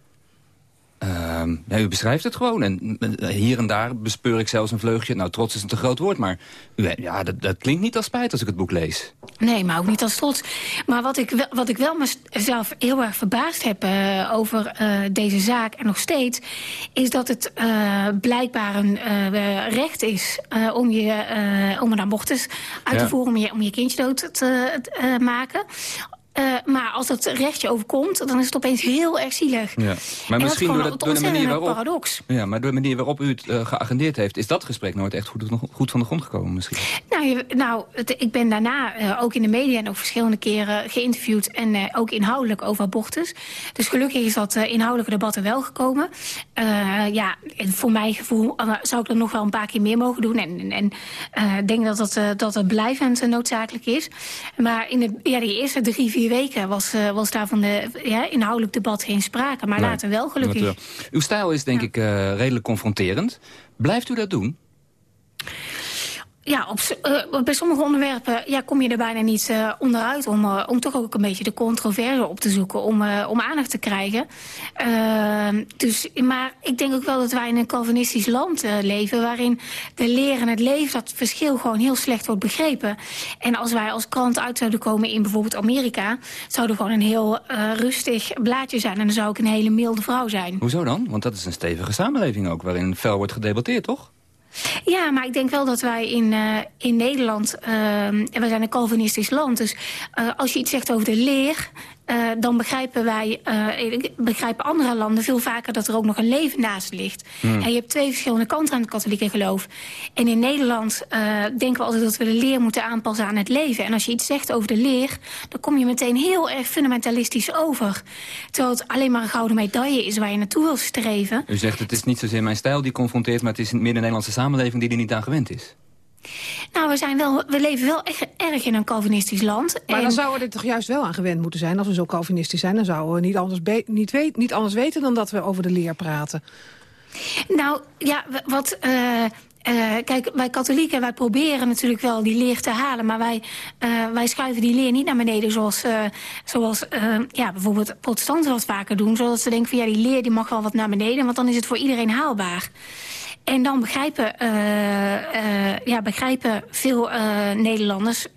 Ehm, ja, u beschrijft het gewoon. En eh, hier en daar bespeur ik zelfs een vleugje. Nou, trots is een te groot woord, maar u, ja, dat, dat klinkt niet als spijt als ik het boek lees. Nee, maar ook niet als trots. Maar wat ik wel, wat ik wel mezelf heel erg verbaasd heb uh, over uh, deze zaak... en nog steeds, is dat het blijkbaar een recht is... om, je, om een abortus uit te ja. voeren, om je, om je kindje dood te, te maken... Uh, maar als het rechtje overkomt, dan is het opeens heel erg zielig. Ja. Maar en misschien dat door, door de manier waarop, paradox. Ja, maar door de manier waarop u het uh, geagendeerd heeft... is dat gesprek nooit echt goed, goed van de grond gekomen misschien? Nou, je, nou het, ik ben daarna uh, ook in de media en ook verschillende keren geïnterviewd... en ook inhoudelijk over abortus. Dus gelukkig is dat inhoudelijke debat er wel gekomen. ja, en voor mijn gevoel zou ik dat nog wel een paar keer meer mogen doen. En, en ik denk dat dat, dat het blijvend noodzakelijk is. Maar in de, ja, die eerste drie, vier weken was, uh, was daar van de ja, inhoudelijk debat geen sprake. Maar nee, later wel, gelukkig. Wel. Uw stijl is denk ja. ik uh, redelijk confronterend. Blijft u dat doen? Ja, op, uh, bij sommige onderwerpen ja, kom je er bijna niet uh, onderuit... Om, uh, om toch ook een beetje de controverse op te zoeken... om, om aandacht te krijgen. dus, maar ik denk ook wel dat wij in een Calvinistisch land leven... waarin de leer en het leven, dat verschil gewoon heel slecht wordt begrepen. En als wij als krant uit zouden komen in bijvoorbeeld Amerika... zou er gewoon een heel rustig blaadje zijn... en dan zou ik een hele milde vrouw zijn. Hoezo dan? Want dat is een stevige samenleving ook... waarin fel wordt gedebatteerd, toch? Ja, maar ik denk wel dat wij in, uh, in Nederland... En we zijn een Calvinistisch land, dus uh, als je iets zegt over de leer... Uh, dan begrijpen wij, uh, begrijpen andere landen veel vaker dat er ook nog een leven naast ligt. Hmm. En je hebt twee verschillende kanten aan het katholieke geloof. En in Nederland uh, denken we altijd dat we de leer moeten aanpassen aan het leven. En als je iets zegt over de leer, dan kom je meteen heel erg fundamentalistisch over. Terwijl het alleen maar een gouden medaille is waar je naartoe wil streven. U zegt het is niet zozeer mijn stijl die confronteert, maar het is meer de Nederlandse samenleving die er niet aan gewend is. Nou, we, zijn wel, we leven wel echt erg in een Calvinistisch land. Maar en... dan zouden we er toch juist wel aan gewend moeten zijn... als we zo Calvinistisch zijn. Dan zouden we niet anders, niet, weet, niet anders weten dan dat we over de leer praten. Nou, ja, wat... Uh... Uh, kijk, wij katholieken, wij proberen natuurlijk wel die leer te halen... maar wij, uh, wij schuiven die leer niet naar beneden zoals, uh, zoals ja, bijvoorbeeld protestanten dat vaker doen. Zodat ze denken van ja, die leer die mag wel wat naar beneden... want dan is het voor iedereen haalbaar. En dan begrijpen, uh, uh, ja, begrijpen veel uh, Nederlanders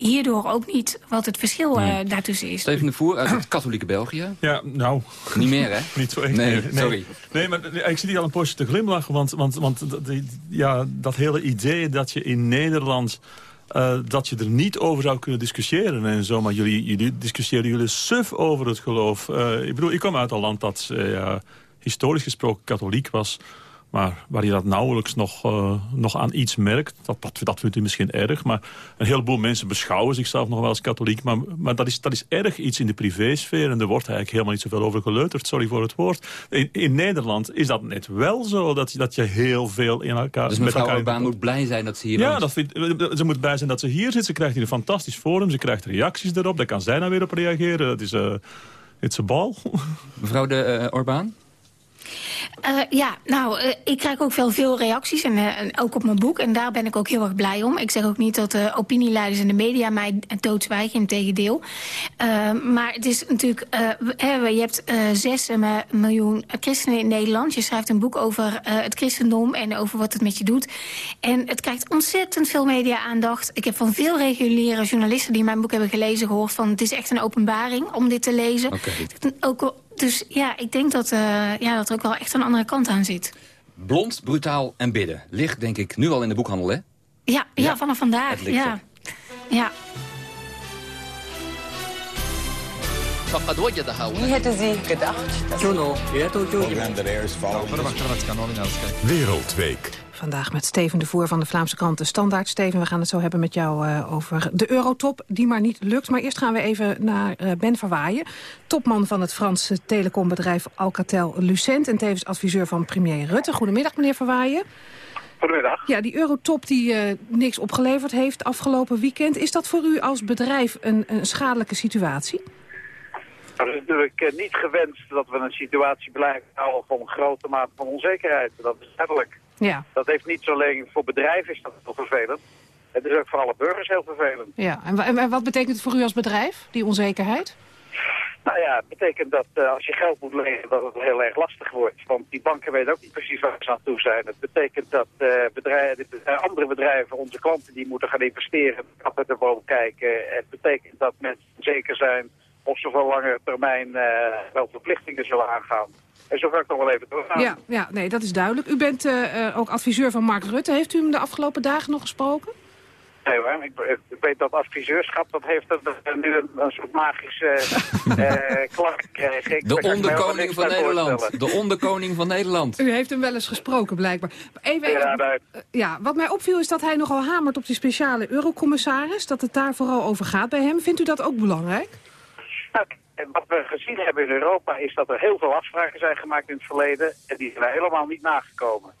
hierdoor ook niet wat het verschil nee. daartussen is. Steven de Voer uit het katholieke België. Ja, nou... Niet meer, hè? niet zo echt. Nee, nee, sorry. Nee, maar ik zie die al een poosje te glimlachen. Want, want, want ja, dat hele idee dat je in Nederland... Uh, dat je er niet over zou kunnen discussiëren en zo. Maar jullie, jullie discussiëren jullie suf over het geloof. Uh, ik bedoel, ik kom uit een land dat uh, historisch gesproken katholiek was... Maar waar je dat nauwelijks nog, uh, nog aan iets merkt, dat, dat, dat vindt u misschien erg. Maar een heleboel mensen beschouwen zichzelf nog wel als katholiek. Maar, maar dat, is, dat is erg iets in de privésfeer. En er wordt eigenlijk helemaal niet zoveel over geleuterd. Sorry voor het woord. In, in Nederland is dat net wel zo. Dat, dat je heel veel in elkaar... Dus mevrouw elkaar moet blij zijn dat ze hier Ja, dat vindt, ze moet blij zijn dat ze hier zit. Ze krijgt hier een fantastisch forum. Ze krijgt reacties erop. Daar kan zij nou weer op reageren. Dat is... Uh, It's a bal. Mevrouw de uh, Orbaan? Uh, ja, nou, uh, ik krijg ook veel, veel reacties en, uh, en, ook op mijn boek. En daar ben ik ook heel erg blij om. Ik zeg ook niet dat de opinieleiders en de media mij doodzwijgen, in tegendeel. maar het is natuurlijk, je hebt zes miljoen christenen in Nederland. Je schrijft een boek over het christendom en over wat het met je doet. En het krijgt ontzettend veel media-aandacht. Ik heb van veel reguliere journalisten die mijn boek hebben gelezen gehoord... van het is echt een openbaring om dit te lezen. Okay. Ook dus ja, ik denk dat, uh, ja, dat er ook wel echt een andere kant aan zit. Blond, brutaal en bidden. Ligt denk ik nu al in de boekhandel, hè? Ja, ja, ja vanaf vandaag. Ja. ja. فقد وجدها Wereldweek. Vandaag met Steven de Voer van de Vlaamse krant De Standaard. Steven, we gaan het zo hebben met jou uh, over de eurotop, die maar niet lukt. Maar eerst gaan we even naar uh, Ben Verwaaien. Topman van het Franse telecombedrijf Alcatel-Lucent... en tevens adviseur van premier Rutte. Goedemiddag, meneer Verwaaien. Goedemiddag. Ja, die eurotop die uh, niks opgeleverd heeft afgelopen weekend. Is dat voor u als bedrijf een, een schadelijke situatie? Het is natuurlijk niet gewenst dat we een situatie blijven houden van een grote mate van onzekerheid. Dat is duidelijk. Ja. Dat heeft niet alleen voor bedrijven is dat heel vervelend. Het is ook voor alle burgers heel vervelend. Ja, en, en wat betekent het voor u als bedrijf, die onzekerheid? Nou ja, het betekent dat uh, als je geld moet lenen dat het heel erg lastig wordt. Want die banken weten ook niet precies waar ze aan toe zijn. Het betekent dat uh, bedrijven, andere bedrijven, onze klanten, die moeten gaan investeren, kappen erboven kijken. Het betekent dat mensen zeker zijn of ze voor langere termijn wel verplichtingen zullen aangaan. En zo ga ik nog wel even doorgaan. Ja, ja nee, dat is duidelijk. U bent ook adviseur van Mark Rutte. Heeft u hem de afgelopen dagen nog gesproken? Nee hoor, ik, ik, weet dat adviseurschap, dat heeft een, nu een, een soort magische uh, klank gekregen. De onderkoning van Nederland. De onderkoning van Nederland. U heeft hem wel eens gesproken, blijkbaar. Even, ja, ja, wat mij opviel is dat hij nogal hamert op die speciale eurocommissaris. Dat het daar vooral over gaat bij hem. Vindt u dat ook belangrijk? Nou, wat we gezien hebben in Europa is dat er heel veel afspraken zijn gemaakt in het verleden. En die zijn helemaal niet nagekomen.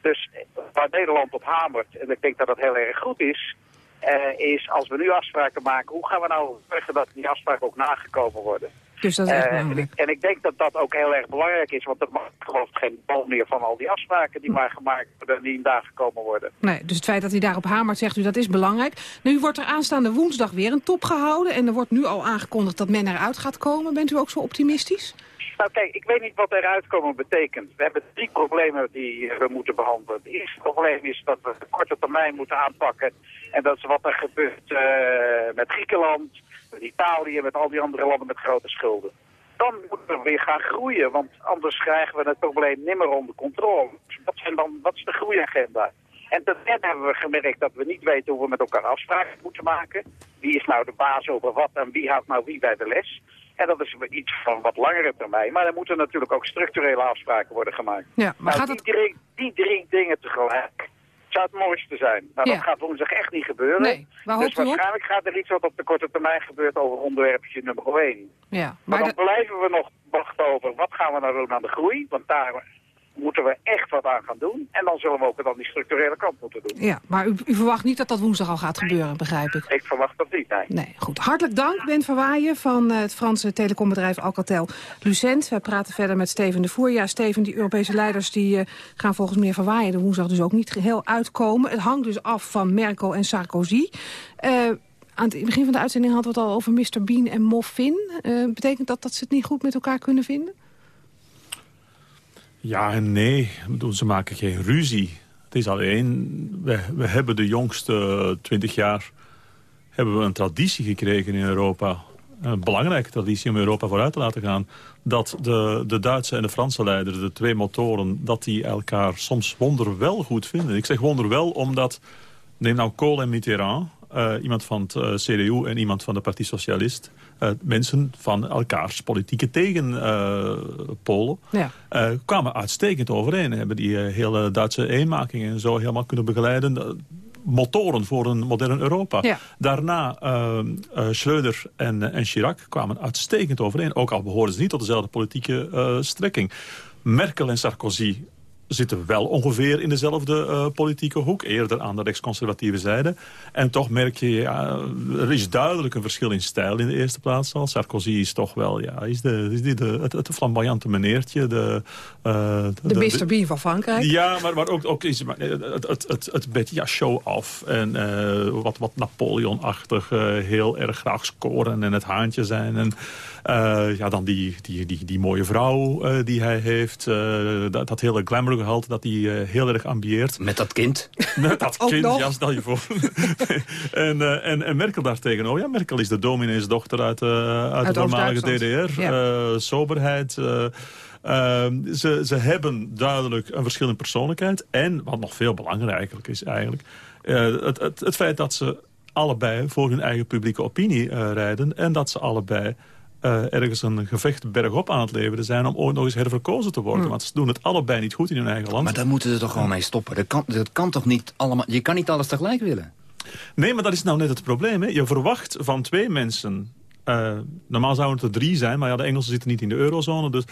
Dus waar Nederland op hamert, en ik denk dat dat heel erg goed is, uh, is als we nu afspraken maken, hoe gaan we nou zorgen dat die afspraken ook nagekomen worden? Dus dat is echt uh, en, ik, en, ik, denk dat dat ook heel erg belangrijk is, want er mag geloof geen bal meer van al die afspraken die maar gemaakt worden en die nagekomen worden. Nee, dus het feit dat hij daarop hamert, zegt u, dat is belangrijk. Nu wordt er aanstaande woensdag weer een top gehouden en er wordt nu al aangekondigd dat men eruit gaat komen. Bent u ook zo optimistisch? Nou kijk, ik weet niet wat eruit komen betekent. We hebben drie problemen die we moeten behandelen. Het eerste probleem is dat we de korte termijn moeten aanpakken. En dat is wat er gebeurt uh, met Griekenland, met Italië, met al die andere landen met grote schulden. Dan moeten we weer gaan groeien, want anders krijgen we het probleem nimmer onder controle. Wat, zijn dan, wat is de groeiagenda? En ten derde hebben we gemerkt dat we niet weten hoe we met elkaar afspraken moeten maken. Wie is nou de baas over wat en wie houdt nou wie bij de les? En dat is iets van wat langere termijn. Maar er moeten natuurlijk ook structurele afspraken worden gemaakt. Ja, maar nou, gaat die, het... drie, die drie dingen tegelijk zou het mooiste zijn. Nou, Ja. dat gaat woensdag echt niet gebeuren. Nee, dus waarschijnlijk gaat er iets wat op de korte termijn gebeurt over onderwerpje nummer 1. Ja, Maar, maar dan blijven we nog wachten over wat gaan we nou doen aan de groei. Want daar moeten we echt wat aan gaan doen. En dan zullen we ook aan die structurele kant moeten doen. Ja, maar u, u verwacht niet dat dat woensdag al gaat gebeuren, begrijp ik. Ik verwacht dat niet, nee. Nee, goed. Hartelijk dank, Ben Verwaaien van eh, het Franse telecombedrijf Alcatel-Lucent. Wij praten verder met Steven de Voer. Ja, Steven, die Europese leiders die, eh, gaan volgens meneer Verwaaien de woensdag dus ook niet geheel uitkomen. Het hangt dus af van Merkel en Sarkozy. Eh, aan het begin van de uitzending hadden we het al over Mr. Bean en Moffin. Betekent dat dat ze het niet goed met elkaar kunnen vinden? Ja en nee. Ze maken geen ruzie. Het is alleen, we, we hebben de jongste twintig jaar hebben we een traditie gekregen in Europa. Een belangrijke traditie om Europa vooruit te laten gaan. Dat de, de Duitse en de Franse leiders, de twee motoren... dat die elkaar soms wonderwel goed vinden. Ik zeg wonderwel omdat... Neem nou Kool en Mitterrand, eh, iemand van het eh, CDU en iemand van de Partie Socialist. Eh, mensen van elkaars politieke tegenpolen. Ja. eh, kwamen uitstekend overeen. Hebben die eh, hele Duitse eenmaking en zo helemaal kunnen begeleiden. Eh, motoren voor een modern Europa. Ja. Daarna eh eh, Schreuder en, eh, en Chirac kwamen uitstekend overeen. Ook al behoren ze niet tot dezelfde politieke eh, strekking. Merkel en Sarkozy zitten wel ongeveer in dezelfde eh, politieke hoek. Eerder aan de rechtsconservatieve zijde. En toch merk je, ja, er is duidelijk een verschil in stijl in de eerste plaats al. Sarkozy is toch wel, ja, is de, is die de, het, het flamboyante meneertje. De, eh, De Mr. Bean van Frankrijk. ja, maar, maar ook, ook is, maar, het, het, het, het beetje ja, show-off. En eh, wat, wat Napoleon-achtig. heel erg graag scoren en het haantje zijn. En ja, dan die, die, die, die mooie vrouw eh, die hij heeft. eh, dat, dat hele glamour gehalte dat hij eh, heel erg ambieert. Met dat kind. Met dat Ook kind, nog. ja, stel je voor. en, eh, en, en Merkel daartegen. Oh ja, Merkel is de domineesdochter uit, eh, uit, de voormalige. DDR. Ja. Eh, soberheid. eh, ehm, ze, ze hebben duidelijk een verschil in persoonlijkheid. En, wat nog veel belangrijker is eigenlijk... eh, het, het, het feit dat ze allebei voor hun eigen publieke opinie eh, rijden... en dat ze allebei eh, ergens een gevecht bergop aan het leveren zijn... om ooit nog eens herverkozen te worden. Hmm. Want ze doen het allebei niet goed in hun eigen land. Maar daar moeten ze toch gewoon mee stoppen. Dat kan, dat kan toch niet allemaal... Je kan niet alles tegelijk willen. Nee, maar dat is nou net het probleem. Hè? Je verwacht van twee mensen... eh, normaal zouden het er drie zijn, maar ja, de Engelsen zitten niet in de eurozone. Dus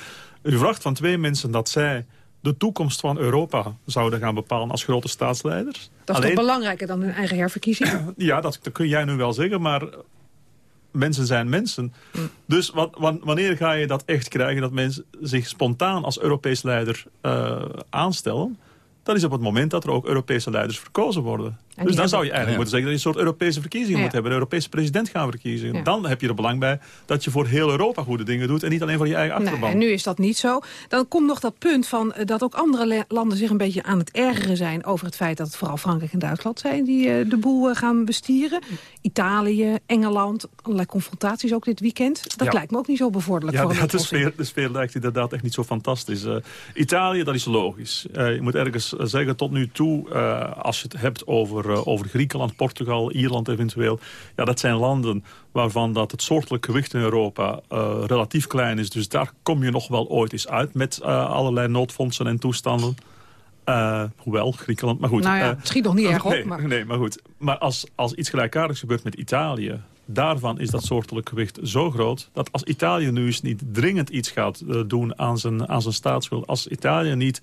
u verwacht van twee mensen dat zij de toekomst van Europa zouden gaan bepalen als grote staatsleiders. Dat is Alleen, toch belangrijker dan hun eigen herverkiezing? ja, dat, dat kun jij nu wel zeggen, maar mensen zijn mensen. Dus wat, wan- wanneer ga je dat echt krijgen, dat mensen zich spontaan als Europees leider eh, aanstellen... dat is op het moment dat er ook Europese leiders verkozen worden. dus dan zou je eigenlijk moeten zeggen dat je een soort Europese verkiezingen moet hebben. Een Europese president gaan verkiezen. Dan heb je er belang bij dat je voor heel Europa goede dingen doet... en niet alleen voor je eigen achterban. Nee, en nu is dat niet zo. Dan komt nog dat punt van eh, dat ook andere landen zich een beetje aan het ergeren zijn... over het feit dat het vooral Frankrijk en Duitsland zijn die uh, de boel uh, gaan bestieren. Italië, Engeland, allerlei confrontaties ook dit weekend. Dat lijkt me ook niet zo bevorderlijk ja, voor een de sfeer, de sfeer lijkt inderdaad echt niet zo fantastisch. Italië, dat is logisch. je moet ergens zeggen, tot nu toe, als je het hebt over, over Griekenland, Portugal, Ierland eventueel... ja, dat zijn landen waarvan dat het soortelijk gewicht in Europa uh, relatief klein is. Dus daar kom je nog wel ooit eens uit met allerlei noodfondsen en toestanden. Uh, hoewel, Griekenland, maar goed. Nou ja, het schiet nog niet erg op. Nee, maar, nee, maar goed. Maar als, als iets gelijkaardigs gebeurt met Italië... daarvan is dat soortelijk gewicht zo groot... dat als Italië nu eens niet dringend iets gaat doen aan zijn, aan zijn staatsschuld... als Italië niet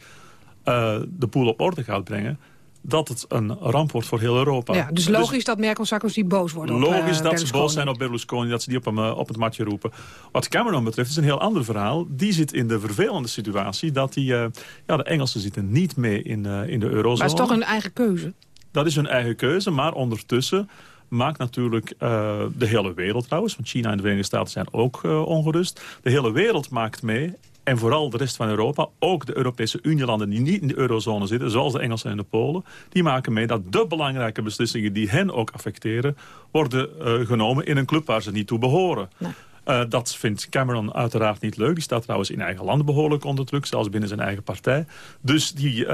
de boel op orde gaat brengen dat het een ramp wordt voor heel Europa. Ja, dus, dus logisch dat Merkel Sarkozy boos worden op Logisch dat ze boos zijn op Berlusconi, dat ze die op, hem, op het matje roepen. Wat Cameron betreft is een heel ander verhaal. Die zit in de vervelende situatie dat die, uh, ja, de Engelsen zitten niet mee in, uh, in de eurozone. Maar het is toch een eigen keuze? Dat is hun eigen keuze, maar ondertussen maakt natuurlijk uh, de hele wereld trouwens... want China en de Verenigde Staten zijn ook ongerust. De hele wereld maakt mee en vooral de rest van Europa, ook de Europese Unielanden die niet in de eurozone zitten, zoals de Engelsen en de Polen, die maken mee dat de belangrijke beslissingen die hen ook affecteren, worden uh, genomen in een club waar ze niet toe behoren. Uh, dat vindt Cameron uiteraard niet leuk. Die staat trouwens in eigen land behoorlijk onder druk, zelfs binnen zijn eigen partij. Dus die uh,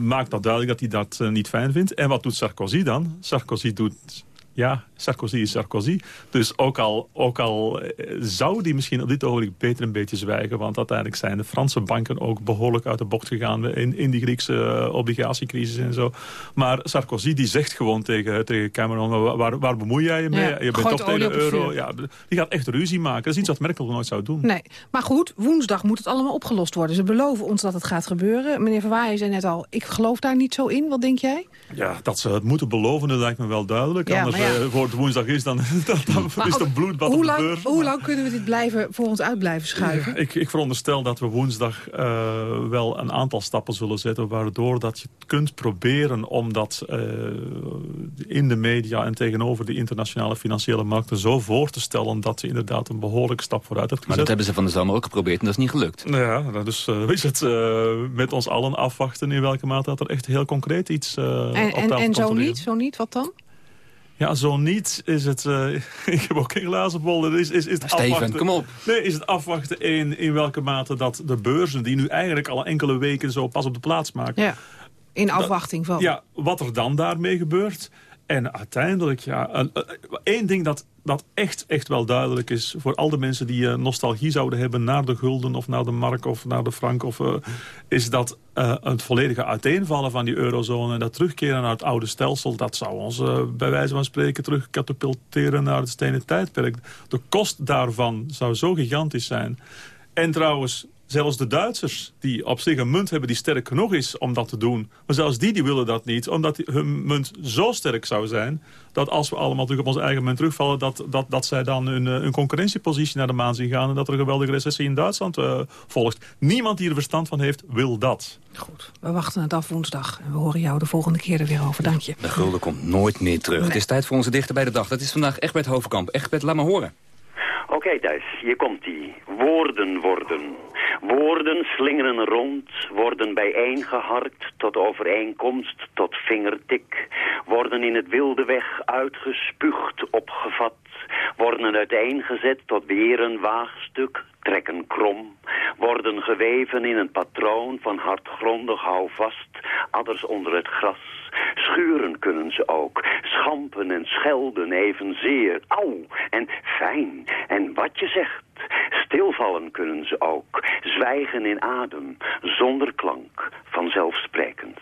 maakt dat duidelijk dat hij dat niet fijn vindt. En wat doet Sarkozy dan? Sarkozy doet ja, Sarkozy is Sarkozy. Dus ook al, ook al eh, zou die misschien op dit ogenblik beter een beetje zwijgen... want uiteindelijk zijn de Franse banken ook behoorlijk uit de bocht gegaan... in, in die Griekse eh, obligatiecrisis en zo. Maar Sarkozy die zegt gewoon tegen, tegen Cameron... waar, waar bemoei jij je mee? je bent toch tegen de euro. Ja, die gaat echt ruzie maken. Dat is iets wat Merkel nooit zou doen. Nee, maar goed, woensdag moet het allemaal opgelost worden. Ze beloven ons dat het gaat gebeuren. Meneer Verwaaien zei net al, ik geloof daar niet zo in. Wat denk jij? Ja, dat ze het moeten beloven, dat lijkt me wel duidelijk. Ja, Anders ja. voor het woensdag is, dan, dan, dan is het bloedbad hoe op lang, de beurs. Hoe lang kunnen we dit blijven, voor ons uit blijven schuiven? ik, ik veronderstel dat we woensdag uh, wel een aantal stappen zullen zetten... waardoor dat je kunt proberen om dat uh, in de media... en tegenover de internationale financiële markten zo voor te stellen... dat je inderdaad een behoorlijke stap vooruit hebt gezet. Maar dat hebben ze van de zomer ook geprobeerd en dat is niet gelukt. Nou ja, dus uh, is het met ons allen afwachten... in welke mate dat er echt heel concreet iets en, en, en zo niet? Zo niet? Wat dan? Ja, zo niet is het... Uh, ik heb ook geen glazen bol. Is, is, is het Steven, afwachten, kom op. Nee, is het afwachten in, in welke mate dat de beurzen... die nu eigenlijk al enkele weken zo pas op de plaats maken... Ja, in afwachting van. Ja, wat er dan daarmee gebeurt... En uiteindelijk, ja, één ding dat, dat echt, echt wel duidelijk is... voor al de mensen die uh, nostalgie zouden hebben naar de gulden... of naar de mark of naar de frank... Of, uh, is dat uh, het volledige uiteenvallen van die eurozone... en dat terugkeren naar het oude stelsel... dat zou ons bij wijze van spreken terugkatapulteren naar het stenen tijdperk. De kost daarvan zou zo gigantisch zijn. En trouwens, Zelfs de Duitsers, die op zich een munt hebben die sterk genoeg is om dat te doen. Maar zelfs die, die willen dat niet, omdat hun munt zo sterk zou zijn... dat als we allemaal terug op onze eigen munt terugvallen... dat, dat, dat zij dan een, een eh, concurrentiepositie naar de maan zien gaan... en dat er een geweldige recessie in Duitsland uh, volgt. Niemand die er verstand van heeft, wil dat. Goed, we wachten het af woensdag. En we horen jou de volgende keer er weer over. Dank je. De gulden komt nooit meer terug. Het is tijd voor onze dichter bij de dag. Dat is vandaag Egbert Hovenkamp. Egbert, laat maar horen. Oké okay, Thijs, hier komt die. Woorden worden. Woorden slingeren rond, worden bijeengeharkt tot overeenkomst, tot vingertik, worden in het wilde weg uitgespuugd, opgevat, worden uiteengezet tot weer een waagstuk, trekken krom, worden geweven in een patroon van hardgrondig houvast, adders onder het gras, Schuren kunnen ze ook. Schampen en schelden evenzeer. Auw, en fijn. En wat je zegt. Stilvallen kunnen ze ook. Zwijgen in adem. Zonder klank. Vanzelfsprekend.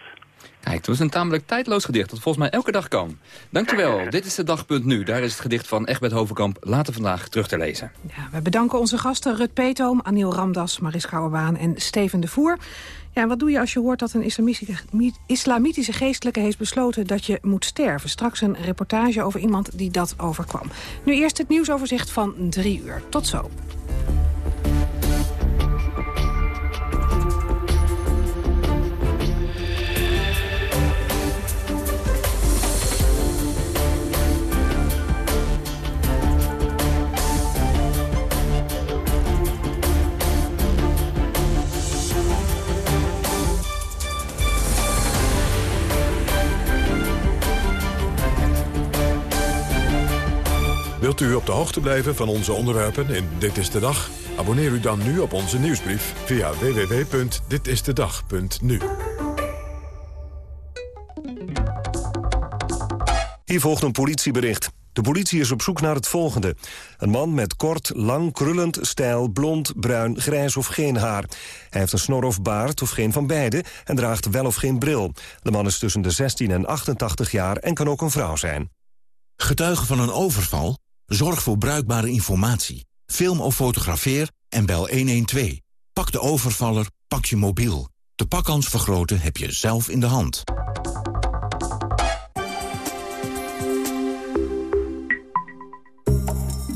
Kijk, het was een tamelijk tijdloos gedicht dat volgens mij elke dag kan. Dankjewel. Dit is de dagpunt nu. Daar is het gedicht van Egbert Hovenkamp later vandaag terug te lezen. Ja, we bedanken onze gasten Rut Peetoom, Aniel Ramdas, Mariska Orbaan en Steven de Voer. Ja, en wat doe je als je hoort dat een islamitische, islamitische geestelijke heeft besloten dat je moet sterven? Straks een reportage over iemand die dat overkwam. Nu eerst het nieuwsoverzicht van drie uur. Tot zo. Wilt u op de hoogte blijven van onze onderwerpen in Dit is de Dag? Abonneer u dan nu op onze nieuwsbrief via www.ditistedag.nu. Hier volgt een politiebericht. De politie is op zoek naar het volgende. Een man met kort, lang, krullend, stijl, blond, bruin, grijs of geen haar. Hij heeft een snor of baard of geen van beide en draagt wel of geen bril. De man is tussen de 16 en 88 jaar en kan ook een vrouw zijn. Getuige van een overval? Zorg voor bruikbare informatie. Film of fotografeer en bel 112. Pak de overvaller, pak je mobiel. De pakkans vergroten heb je zelf in de hand.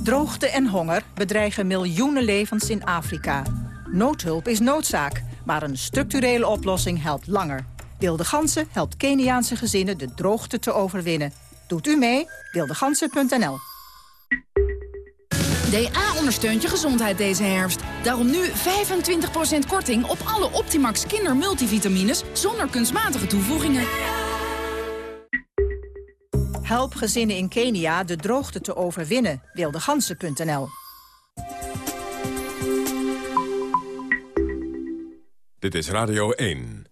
Droogte en honger bedreigen miljoenen levens in Afrika. Noodhulp is noodzaak, maar een structurele oplossing helpt langer. Wilde Gansen helpt Keniaanse gezinnen de droogte te overwinnen. Doet u mee? Wildegansen.nl DA ondersteunt je gezondheid deze herfst. Daarom nu 25% korting op alle Optimax kindermultivitamines... zonder kunstmatige toevoegingen. Help gezinnen in Kenia de droogte te overwinnen. Wildegansen.nl Dit is Radio 1.